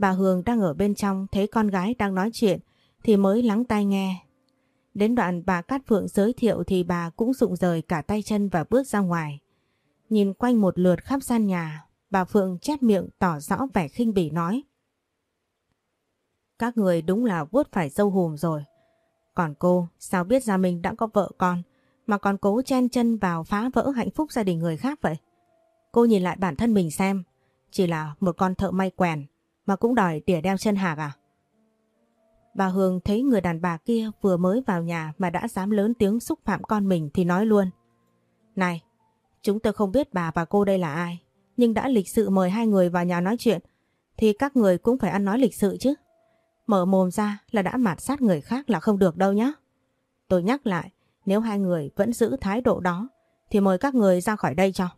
Bà Hương đang ở bên trong thấy con gái đang nói chuyện thì mới lắng tai nghe. Đến đoạn bà Cát Phượng giới thiệu thì bà cũng rụng rời cả tay chân và bước ra ngoài. Nhìn quanh một lượt khắp gian nhà, bà Phượng chép miệng tỏ rõ vẻ khinh bỉ nói. Các người đúng là vuốt phải dâu hùm rồi. Còn cô, sao biết ra mình đã có vợ con, mà còn cố chen chân vào phá vỡ hạnh phúc gia đình người khác vậy? Cô nhìn lại bản thân mình xem, chỉ là một con thợ may quèn, mà cũng đòi tỉa đeo chân hạc à? Bà Hương thấy người đàn bà kia vừa mới vào nhà mà đã dám lớn tiếng xúc phạm con mình thì nói luôn. Này, chúng tôi không biết bà và cô đây là ai, nhưng đã lịch sự mời hai người vào nhà nói chuyện, thì các người cũng phải ăn nói lịch sự chứ. Mở mồm ra là đã mạt sát người khác là không được đâu nhé. Tôi nhắc lại, nếu hai người vẫn giữ thái độ đó, thì mời các người ra khỏi đây cho.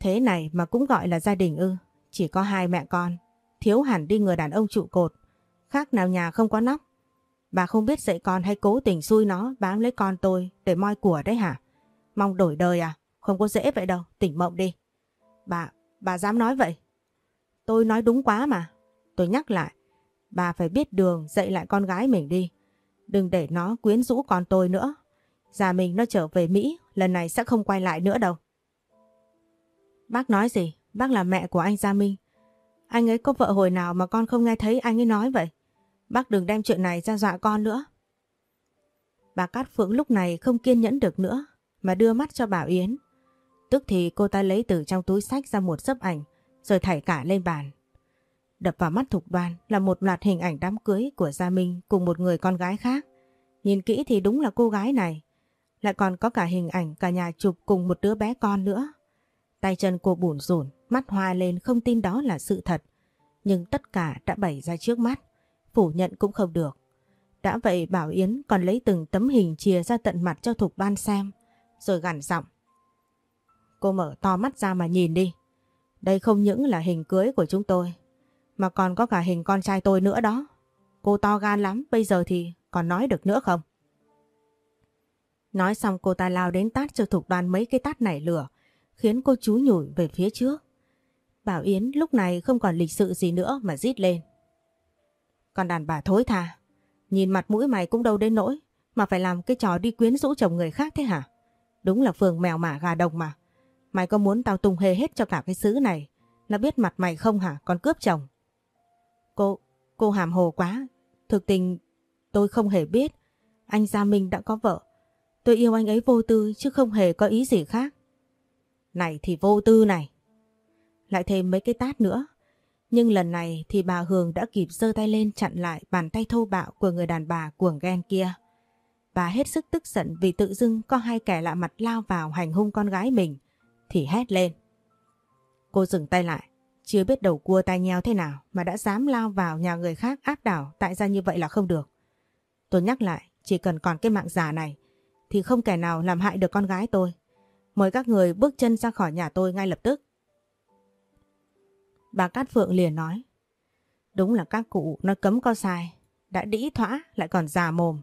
Thế này mà cũng gọi là gia đình ư, chỉ có hai mẹ con, thiếu hẳn đi người đàn ông trụ cột, khác nào nhà không có nóc. Bà không biết dạy con hay cố tình xui nó bám lấy con tôi để moi của đấy hả? Mong đổi đời à? Không có dễ vậy đâu, tỉnh mộng đi. Bà, bà dám nói vậy? Tôi nói đúng quá mà. Tôi nhắc lại, bà phải biết đường dạy lại con gái mình đi. Đừng để nó quyến rũ con tôi nữa. Già mình nó trở về Mỹ, lần này sẽ không quay lại nữa đâu. Bác nói gì? Bác là mẹ của anh Gia Minh. Anh ấy có vợ hồi nào mà con không nghe thấy anh ấy nói vậy? Bác đừng đem chuyện này ra dọa con nữa. Bà Cát Phượng lúc này không kiên nhẫn được nữa mà đưa mắt cho Bảo Yến. Tức thì cô ta lấy từ trong túi sách ra một sấp ảnh rồi thảy cả lên bàn. Đập vào mắt Thục Đoan là một loạt hình ảnh đám cưới của Gia Minh cùng một người con gái khác. Nhìn kỹ thì đúng là cô gái này. Lại còn có cả hình ảnh cả nhà chụp cùng một đứa bé con nữa. Tay chân cô bủn rủn, mắt hoa lên không tin đó là sự thật. Nhưng tất cả đã bày ra trước mắt, phủ nhận cũng không được. Đã vậy Bảo Yến còn lấy từng tấm hình chia ra tận mặt cho Thục Ban xem, rồi gằn giọng. Cô mở to mắt ra mà nhìn đi. Đây không những là hình cưới của chúng tôi, mà còn có cả hình con trai tôi nữa đó. Cô to gan lắm, bây giờ thì còn nói được nữa không? Nói xong cô ta lao đến tát cho Thục đoàn mấy cái tát nảy lửa, khiến cô chú nhủi về phía trước. Bảo Yến lúc này không còn lịch sự gì nữa mà rít lên. Còn đàn bà thối tha, nhìn mặt mũi mày cũng đâu đến nỗi, mà phải làm cái trò đi quyến rũ chồng người khác thế hả? Đúng là phường mèo mả gà đồng mà. Mày có muốn tao tung hề hết cho cả cái xứ này, là biết mặt mày không hả, còn cướp chồng? Cô, cô hàm hồ quá, thực tình tôi không hề biết anh Gia Minh đã có vợ. Tôi yêu anh ấy vô tư chứ không hề có ý gì khác. Này thì vô tư này. Lại thêm mấy cái tát nữa. Nhưng lần này thì bà Hường đã kịp giơ tay lên chặn lại bàn tay thô bạo của người đàn bà cuồng ghen kia. Bà hết sức tức giận vì tự dưng có hai kẻ lạ mặt lao vào hành hung con gái mình. Thì hét lên. Cô dừng tay lại. Chưa biết đầu cua tai nheo thế nào mà đã dám lao vào nhà người khác áp đảo tại ra như vậy là không được. Tôi nhắc lại, chỉ cần còn cái mạng giả này thì không kẻ nào làm hại được con gái tôi. Mời các người bước chân ra khỏi nhà tôi ngay lập tức. Bà Cát Phượng liền nói. Đúng là các cụ nó cấm có sai. Đã đĩ thỏa lại còn già mồm.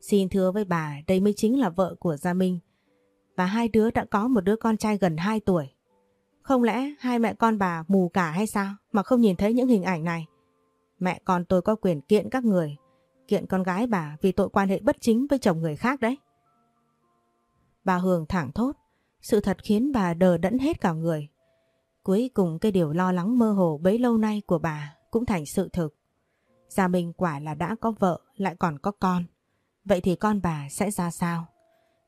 Xin thưa với bà đây mới chính là vợ của Gia Minh. Và hai đứa đã có một đứa con trai gần 2 tuổi. Không lẽ hai mẹ con bà mù cả hay sao mà không nhìn thấy những hình ảnh này? Mẹ con tôi có quyền kiện các người. Kiện con gái bà vì tội quan hệ bất chính với chồng người khác đấy. Bà Hường thẳng thốt. Sự thật khiến bà đờ đẫn hết cả người. Cuối cùng cái điều lo lắng mơ hồ bấy lâu nay của bà cũng thành sự thực. Gia Minh quả là đã có vợ, lại còn có con. Vậy thì con bà sẽ ra sao?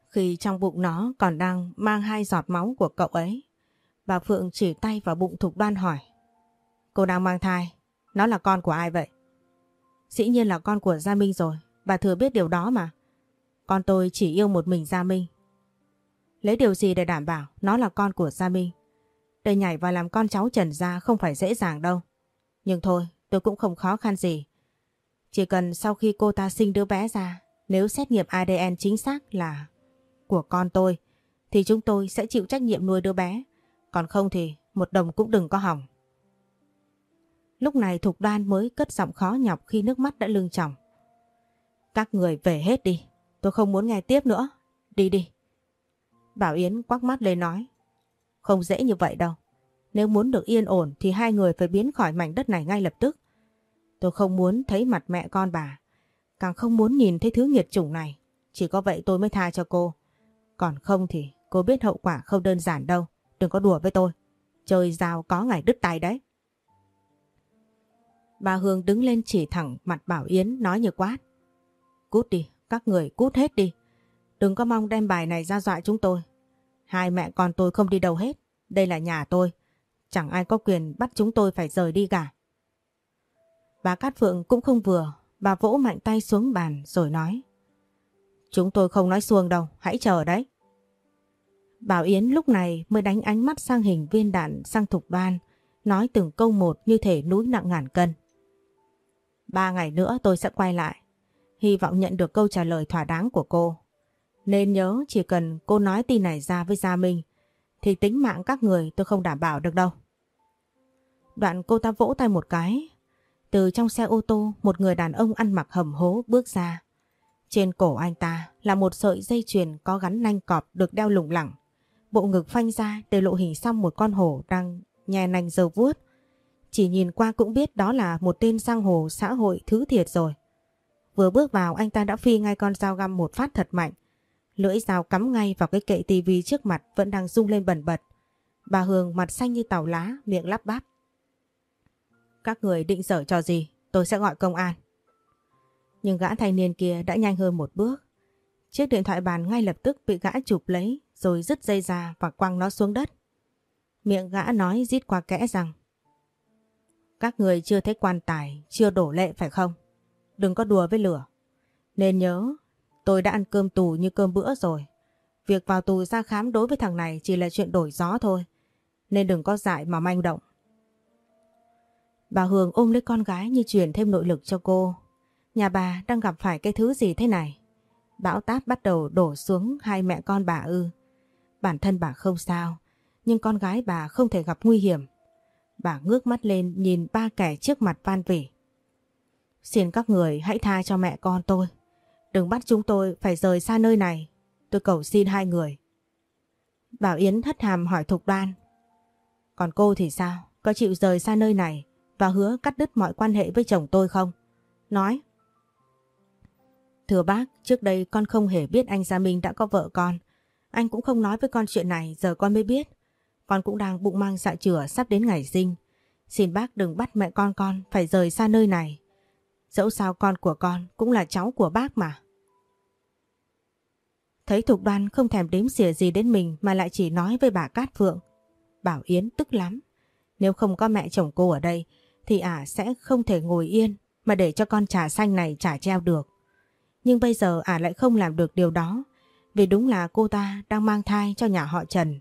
Khi trong bụng nó còn đang mang hai giọt máu của cậu ấy. Bà Phượng chỉ tay vào bụng Thục Đoan hỏi. Cô đang mang thai. Nó là con của ai vậy? Dĩ nhiên là con của Gia Minh rồi. Bà thừa biết điều đó mà. Con tôi chỉ yêu một mình Gia Minh. Lấy điều gì để đảm bảo nó là con của Gia Minh? Để nhảy vào làm con cháu Trần Gia không phải dễ dàng đâu. Nhưng thôi, tôi cũng không khó khăn gì. Chỉ cần sau khi cô ta sinh đứa bé ra, nếu xét nghiệm ADN chính xác là của con tôi, thì chúng tôi sẽ chịu trách nhiệm nuôi đứa bé. Còn không thì một đồng cũng đừng có hỏng. Lúc này Thục Đoan mới cất giọng khó nhọc khi nước mắt đã lưng tròng. Các người về hết đi, tôi không muốn nghe tiếp nữa. Đi đi. Bảo Yến quắc mắt lên nói. Không dễ như vậy đâu. Nếu muốn được yên ổn thì hai người phải biến khỏi mảnh đất này ngay lập tức. Tôi không muốn thấy mặt mẹ con bà. Càng không muốn nhìn thấy thứ nghiệt chủng này. Chỉ có vậy tôi mới tha cho cô. Còn không thì cô biết hậu quả không đơn giản đâu. Đừng có đùa với tôi. Chơi dao có ngày đứt tay đấy. Bà Hương đứng lên chỉ thẳng mặt Bảo Yến nói như quát. Cút đi, các người cút hết đi. Đừng có mong đem bài này ra dọa chúng tôi. Hai mẹ con tôi không đi đâu hết. Đây là nhà tôi. Chẳng ai có quyền bắt chúng tôi phải rời đi cả. Bà Cát Phượng cũng không vừa, bà vỗ mạnh tay xuống bàn rồi nói. Chúng tôi không nói xuông đâu, hãy chờ đấy. Bảo Yến lúc này mới đánh ánh mắt sang hình viên đạn sang thục ban, nói từng câu một như thể núi nặng ngàn cân. Ba ngày nữa tôi sẽ quay lại, hy vọng nhận được câu trả lời thỏa đáng của cô. Nên nhớ chỉ cần cô nói tin này ra với Gia Minh, thì tính mạng các người tôi không đảm bảo được đâu. Đoạn cô ta vỗ tay một cái. Từ trong xe ô tô một người đàn ông ăn mặc hầm hố bước ra. Trên cổ anh ta là một sợi dây chuyền có gắn nanh cọp được đeo lủng lẳng. Bộ ngực phanh ra để lộ hình xăm một con hổ đang nhè nành dầu vuốt. Chỉ nhìn qua cũng biết đó là một tên giang hồ xã hội thứ thiệt rồi. Vừa bước vào anh ta đã phi ngay con dao găm một phát thật mạnh. Lưỡi dao cắm ngay vào cái kệ tivi trước mặt vẫn đang rung lên bẩn bật. Bà Hương mặt xanh như tàu lá, miệng lắp bắp. Các người định sở trò gì, tôi sẽ gọi công an. Nhưng gã thanh niên kia đã nhanh hơn một bước. Chiếc điện thoại bàn ngay lập tức bị gã chụp lấy rồi dứt dây ra và quăng nó xuống đất. Miệng gã nói rít qua kẽ rằng Các người chưa thấy quan tài, chưa đổ lệ phải không? Đừng có đùa với lửa. Nên nhớ, tôi đã ăn cơm tù như cơm bữa rồi. Việc vào tù ra khám đối với thằng này chỉ là chuyện đổi gió thôi. Nên đừng có dại mà manh động. Bà Hương ôm lấy con gái như truyền thêm nội lực cho cô. Nhà bà đang gặp phải cái thứ gì thế này? Bão táp bắt đầu đổ xuống hai mẹ con bà ư. Bản thân bà không sao, nhưng con gái bà không thể gặp nguy hiểm. Bà ngước mắt lên nhìn ba kẻ trước mặt van vỉ. Xin các người hãy tha cho mẹ con tôi. Đừng bắt chúng tôi phải rời xa nơi này. Tôi cầu xin hai người. Bảo Yến thất hàm hỏi Thục Đoan. Còn cô thì sao? Có chịu rời xa nơi này và hứa cắt đứt mọi quan hệ với chồng tôi không? Nói. Thưa bác, trước đây con không hề biết anh Gia Minh đã có vợ con. Anh cũng không nói với con chuyện này, giờ con mới biết. Con cũng đang bụng mang dạ chửa sắp đến ngày sinh. Xin bác đừng bắt mẹ con con phải rời xa nơi này. Dẫu sao con của con cũng là cháu của bác mà. Thấy Thục Đoan không thèm đếm xỉa gì đến mình mà lại chỉ nói với bà Cát Phượng. Bảo Yến tức lắm. Nếu không có mẹ chồng cô ở đây thì ả sẽ không thể ngồi yên mà để cho con trà xanh này trả treo được. Nhưng bây giờ ả lại không làm được điều đó vì đúng là cô ta đang mang thai cho nhà họ Trần.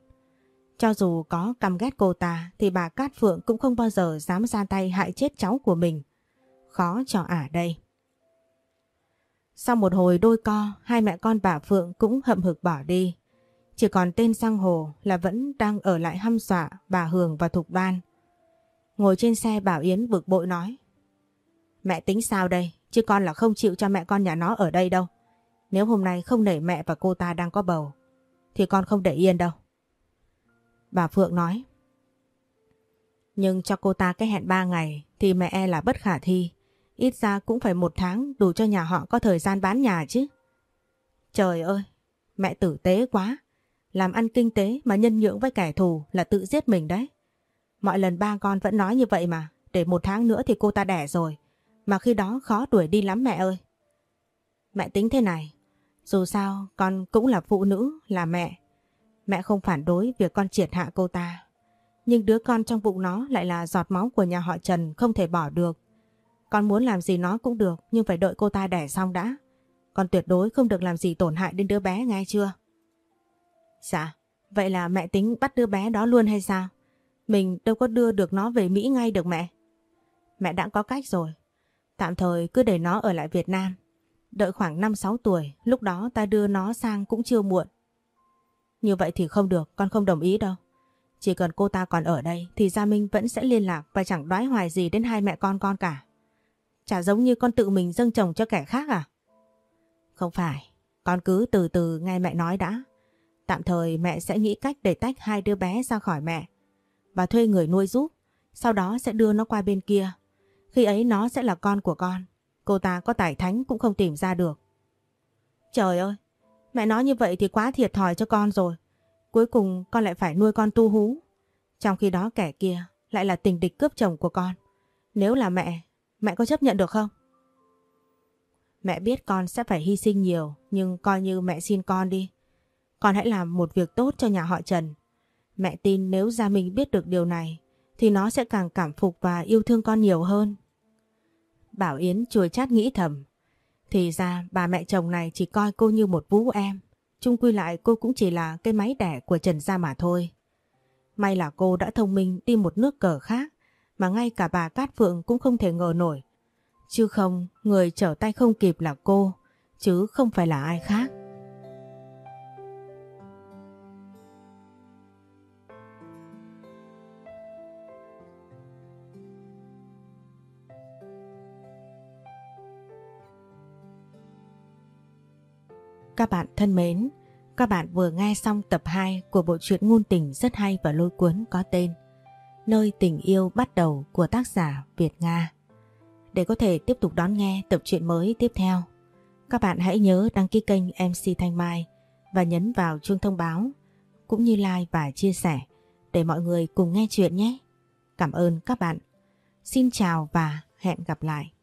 Cho dù có căm ghét cô ta thì bà Cát Phượng cũng không bao giờ dám ra tay hại chết cháu của mình. Khó cho ả đây. Sau một hồi đôi co, hai mẹ con bà Phượng cũng hậm hực bỏ đi. Chỉ còn tên Giang Hồ là vẫn đang ở lại hăm dọa bà Hường và Thục Ban. Ngồi trên xe Bảo Yến bực bội nói. Mẹ tính sao đây? Chứ con là không chịu cho mẹ con nhà nó ở đây đâu. Nếu hôm nay không nể mẹ và cô ta đang có bầu, thì con không để yên đâu. Bà Phượng nói. Nhưng cho cô ta cái hẹn 3 ngày thì mẹ e là bất khả thi. Ít ra cũng phải một tháng đủ cho nhà họ có thời gian bán nhà chứ. Trời ơi, mẹ tử tế quá. Làm ăn kinh tế mà nhân nhượng với kẻ thù là tự giết mình đấy. Mọi lần ba con vẫn nói như vậy mà, để một tháng nữa thì cô ta đẻ rồi. Mà khi đó khó đuổi đi lắm mẹ ơi. Mẹ tính thế này, dù sao con cũng là phụ nữ, là mẹ. Mẹ không phản đối việc con triệt hạ cô ta. Nhưng đứa con trong bụng nó lại là giọt máu của nhà họ Trần không thể bỏ được. Con muốn làm gì nó cũng được nhưng phải đợi cô ta đẻ xong đã. Con tuyệt đối không được làm gì tổn hại đến đứa bé nghe chưa? Dạ, vậy là mẹ tính bắt đứa bé đó luôn hay sao? Mình đâu có đưa được nó về Mỹ ngay được mẹ. Mẹ đã có cách rồi. Tạm thời cứ để nó ở lại Việt Nam. Đợi khoảng 5-6 tuổi, lúc đó ta đưa nó sang cũng chưa muộn. Như vậy thì không được, con không đồng ý đâu. Chỉ cần cô ta còn ở đây thì Gia Minh vẫn sẽ liên lạc và chẳng đoái hoài gì đến hai mẹ con con cả. Chả giống như con tự mình dâng chồng cho kẻ khác à? Không phải, con cứ từ từ nghe mẹ nói đã. Tạm thời mẹ sẽ nghĩ cách để tách hai đứa bé ra khỏi mẹ và thuê người nuôi giúp. Sau đó sẽ đưa nó qua bên kia. Khi ấy nó sẽ là con của con. Cô ta có tài thánh cũng không tìm ra được. Trời ơi, mẹ nói như vậy thì quá thiệt thòi cho con rồi. Cuối cùng con lại phải nuôi con tu hú. Trong khi đó kẻ kia lại là tình địch cướp chồng của con. Nếu là mẹ, mẹ có chấp nhận được không? Mẹ biết con sẽ phải hy sinh nhiều, nhưng coi như mẹ xin con đi. Con hãy làm một việc tốt cho nhà họ Trần. Mẹ tin nếu Gia Minh biết được điều này thì nó sẽ càng cảm phục và yêu thương con nhiều hơn. Bảo Yến chua chát nghĩ thầm. Thì ra bà mẹ chồng này chỉ coi cô như một vũ em. Chung quy lại cô cũng chỉ là cái máy đẻ của Trần Gia mà thôi. May là cô đã thông minh đi một nước cờ khác mà ngay cả bà Cát Phượng cũng không thể ngờ nổi. Chứ không, người trở tay không kịp là cô, chứ không phải là ai khác. Các bạn thân mến, các bạn vừa nghe xong tập 2 của bộ truyện ngôn tình rất hay và lôi cuốn có tên Nơi tình yêu bắt đầu của tác giả Việt Nga. Để có thể tiếp tục đón nghe tập truyện mới tiếp theo, các bạn hãy nhớ đăng ký kênh MC Thanh Mai và nhấn vào chuông thông báo cũng như like và chia sẻ để mọi người cùng nghe chuyện nhé. Cảm ơn các bạn. Xin chào và hẹn gặp lại.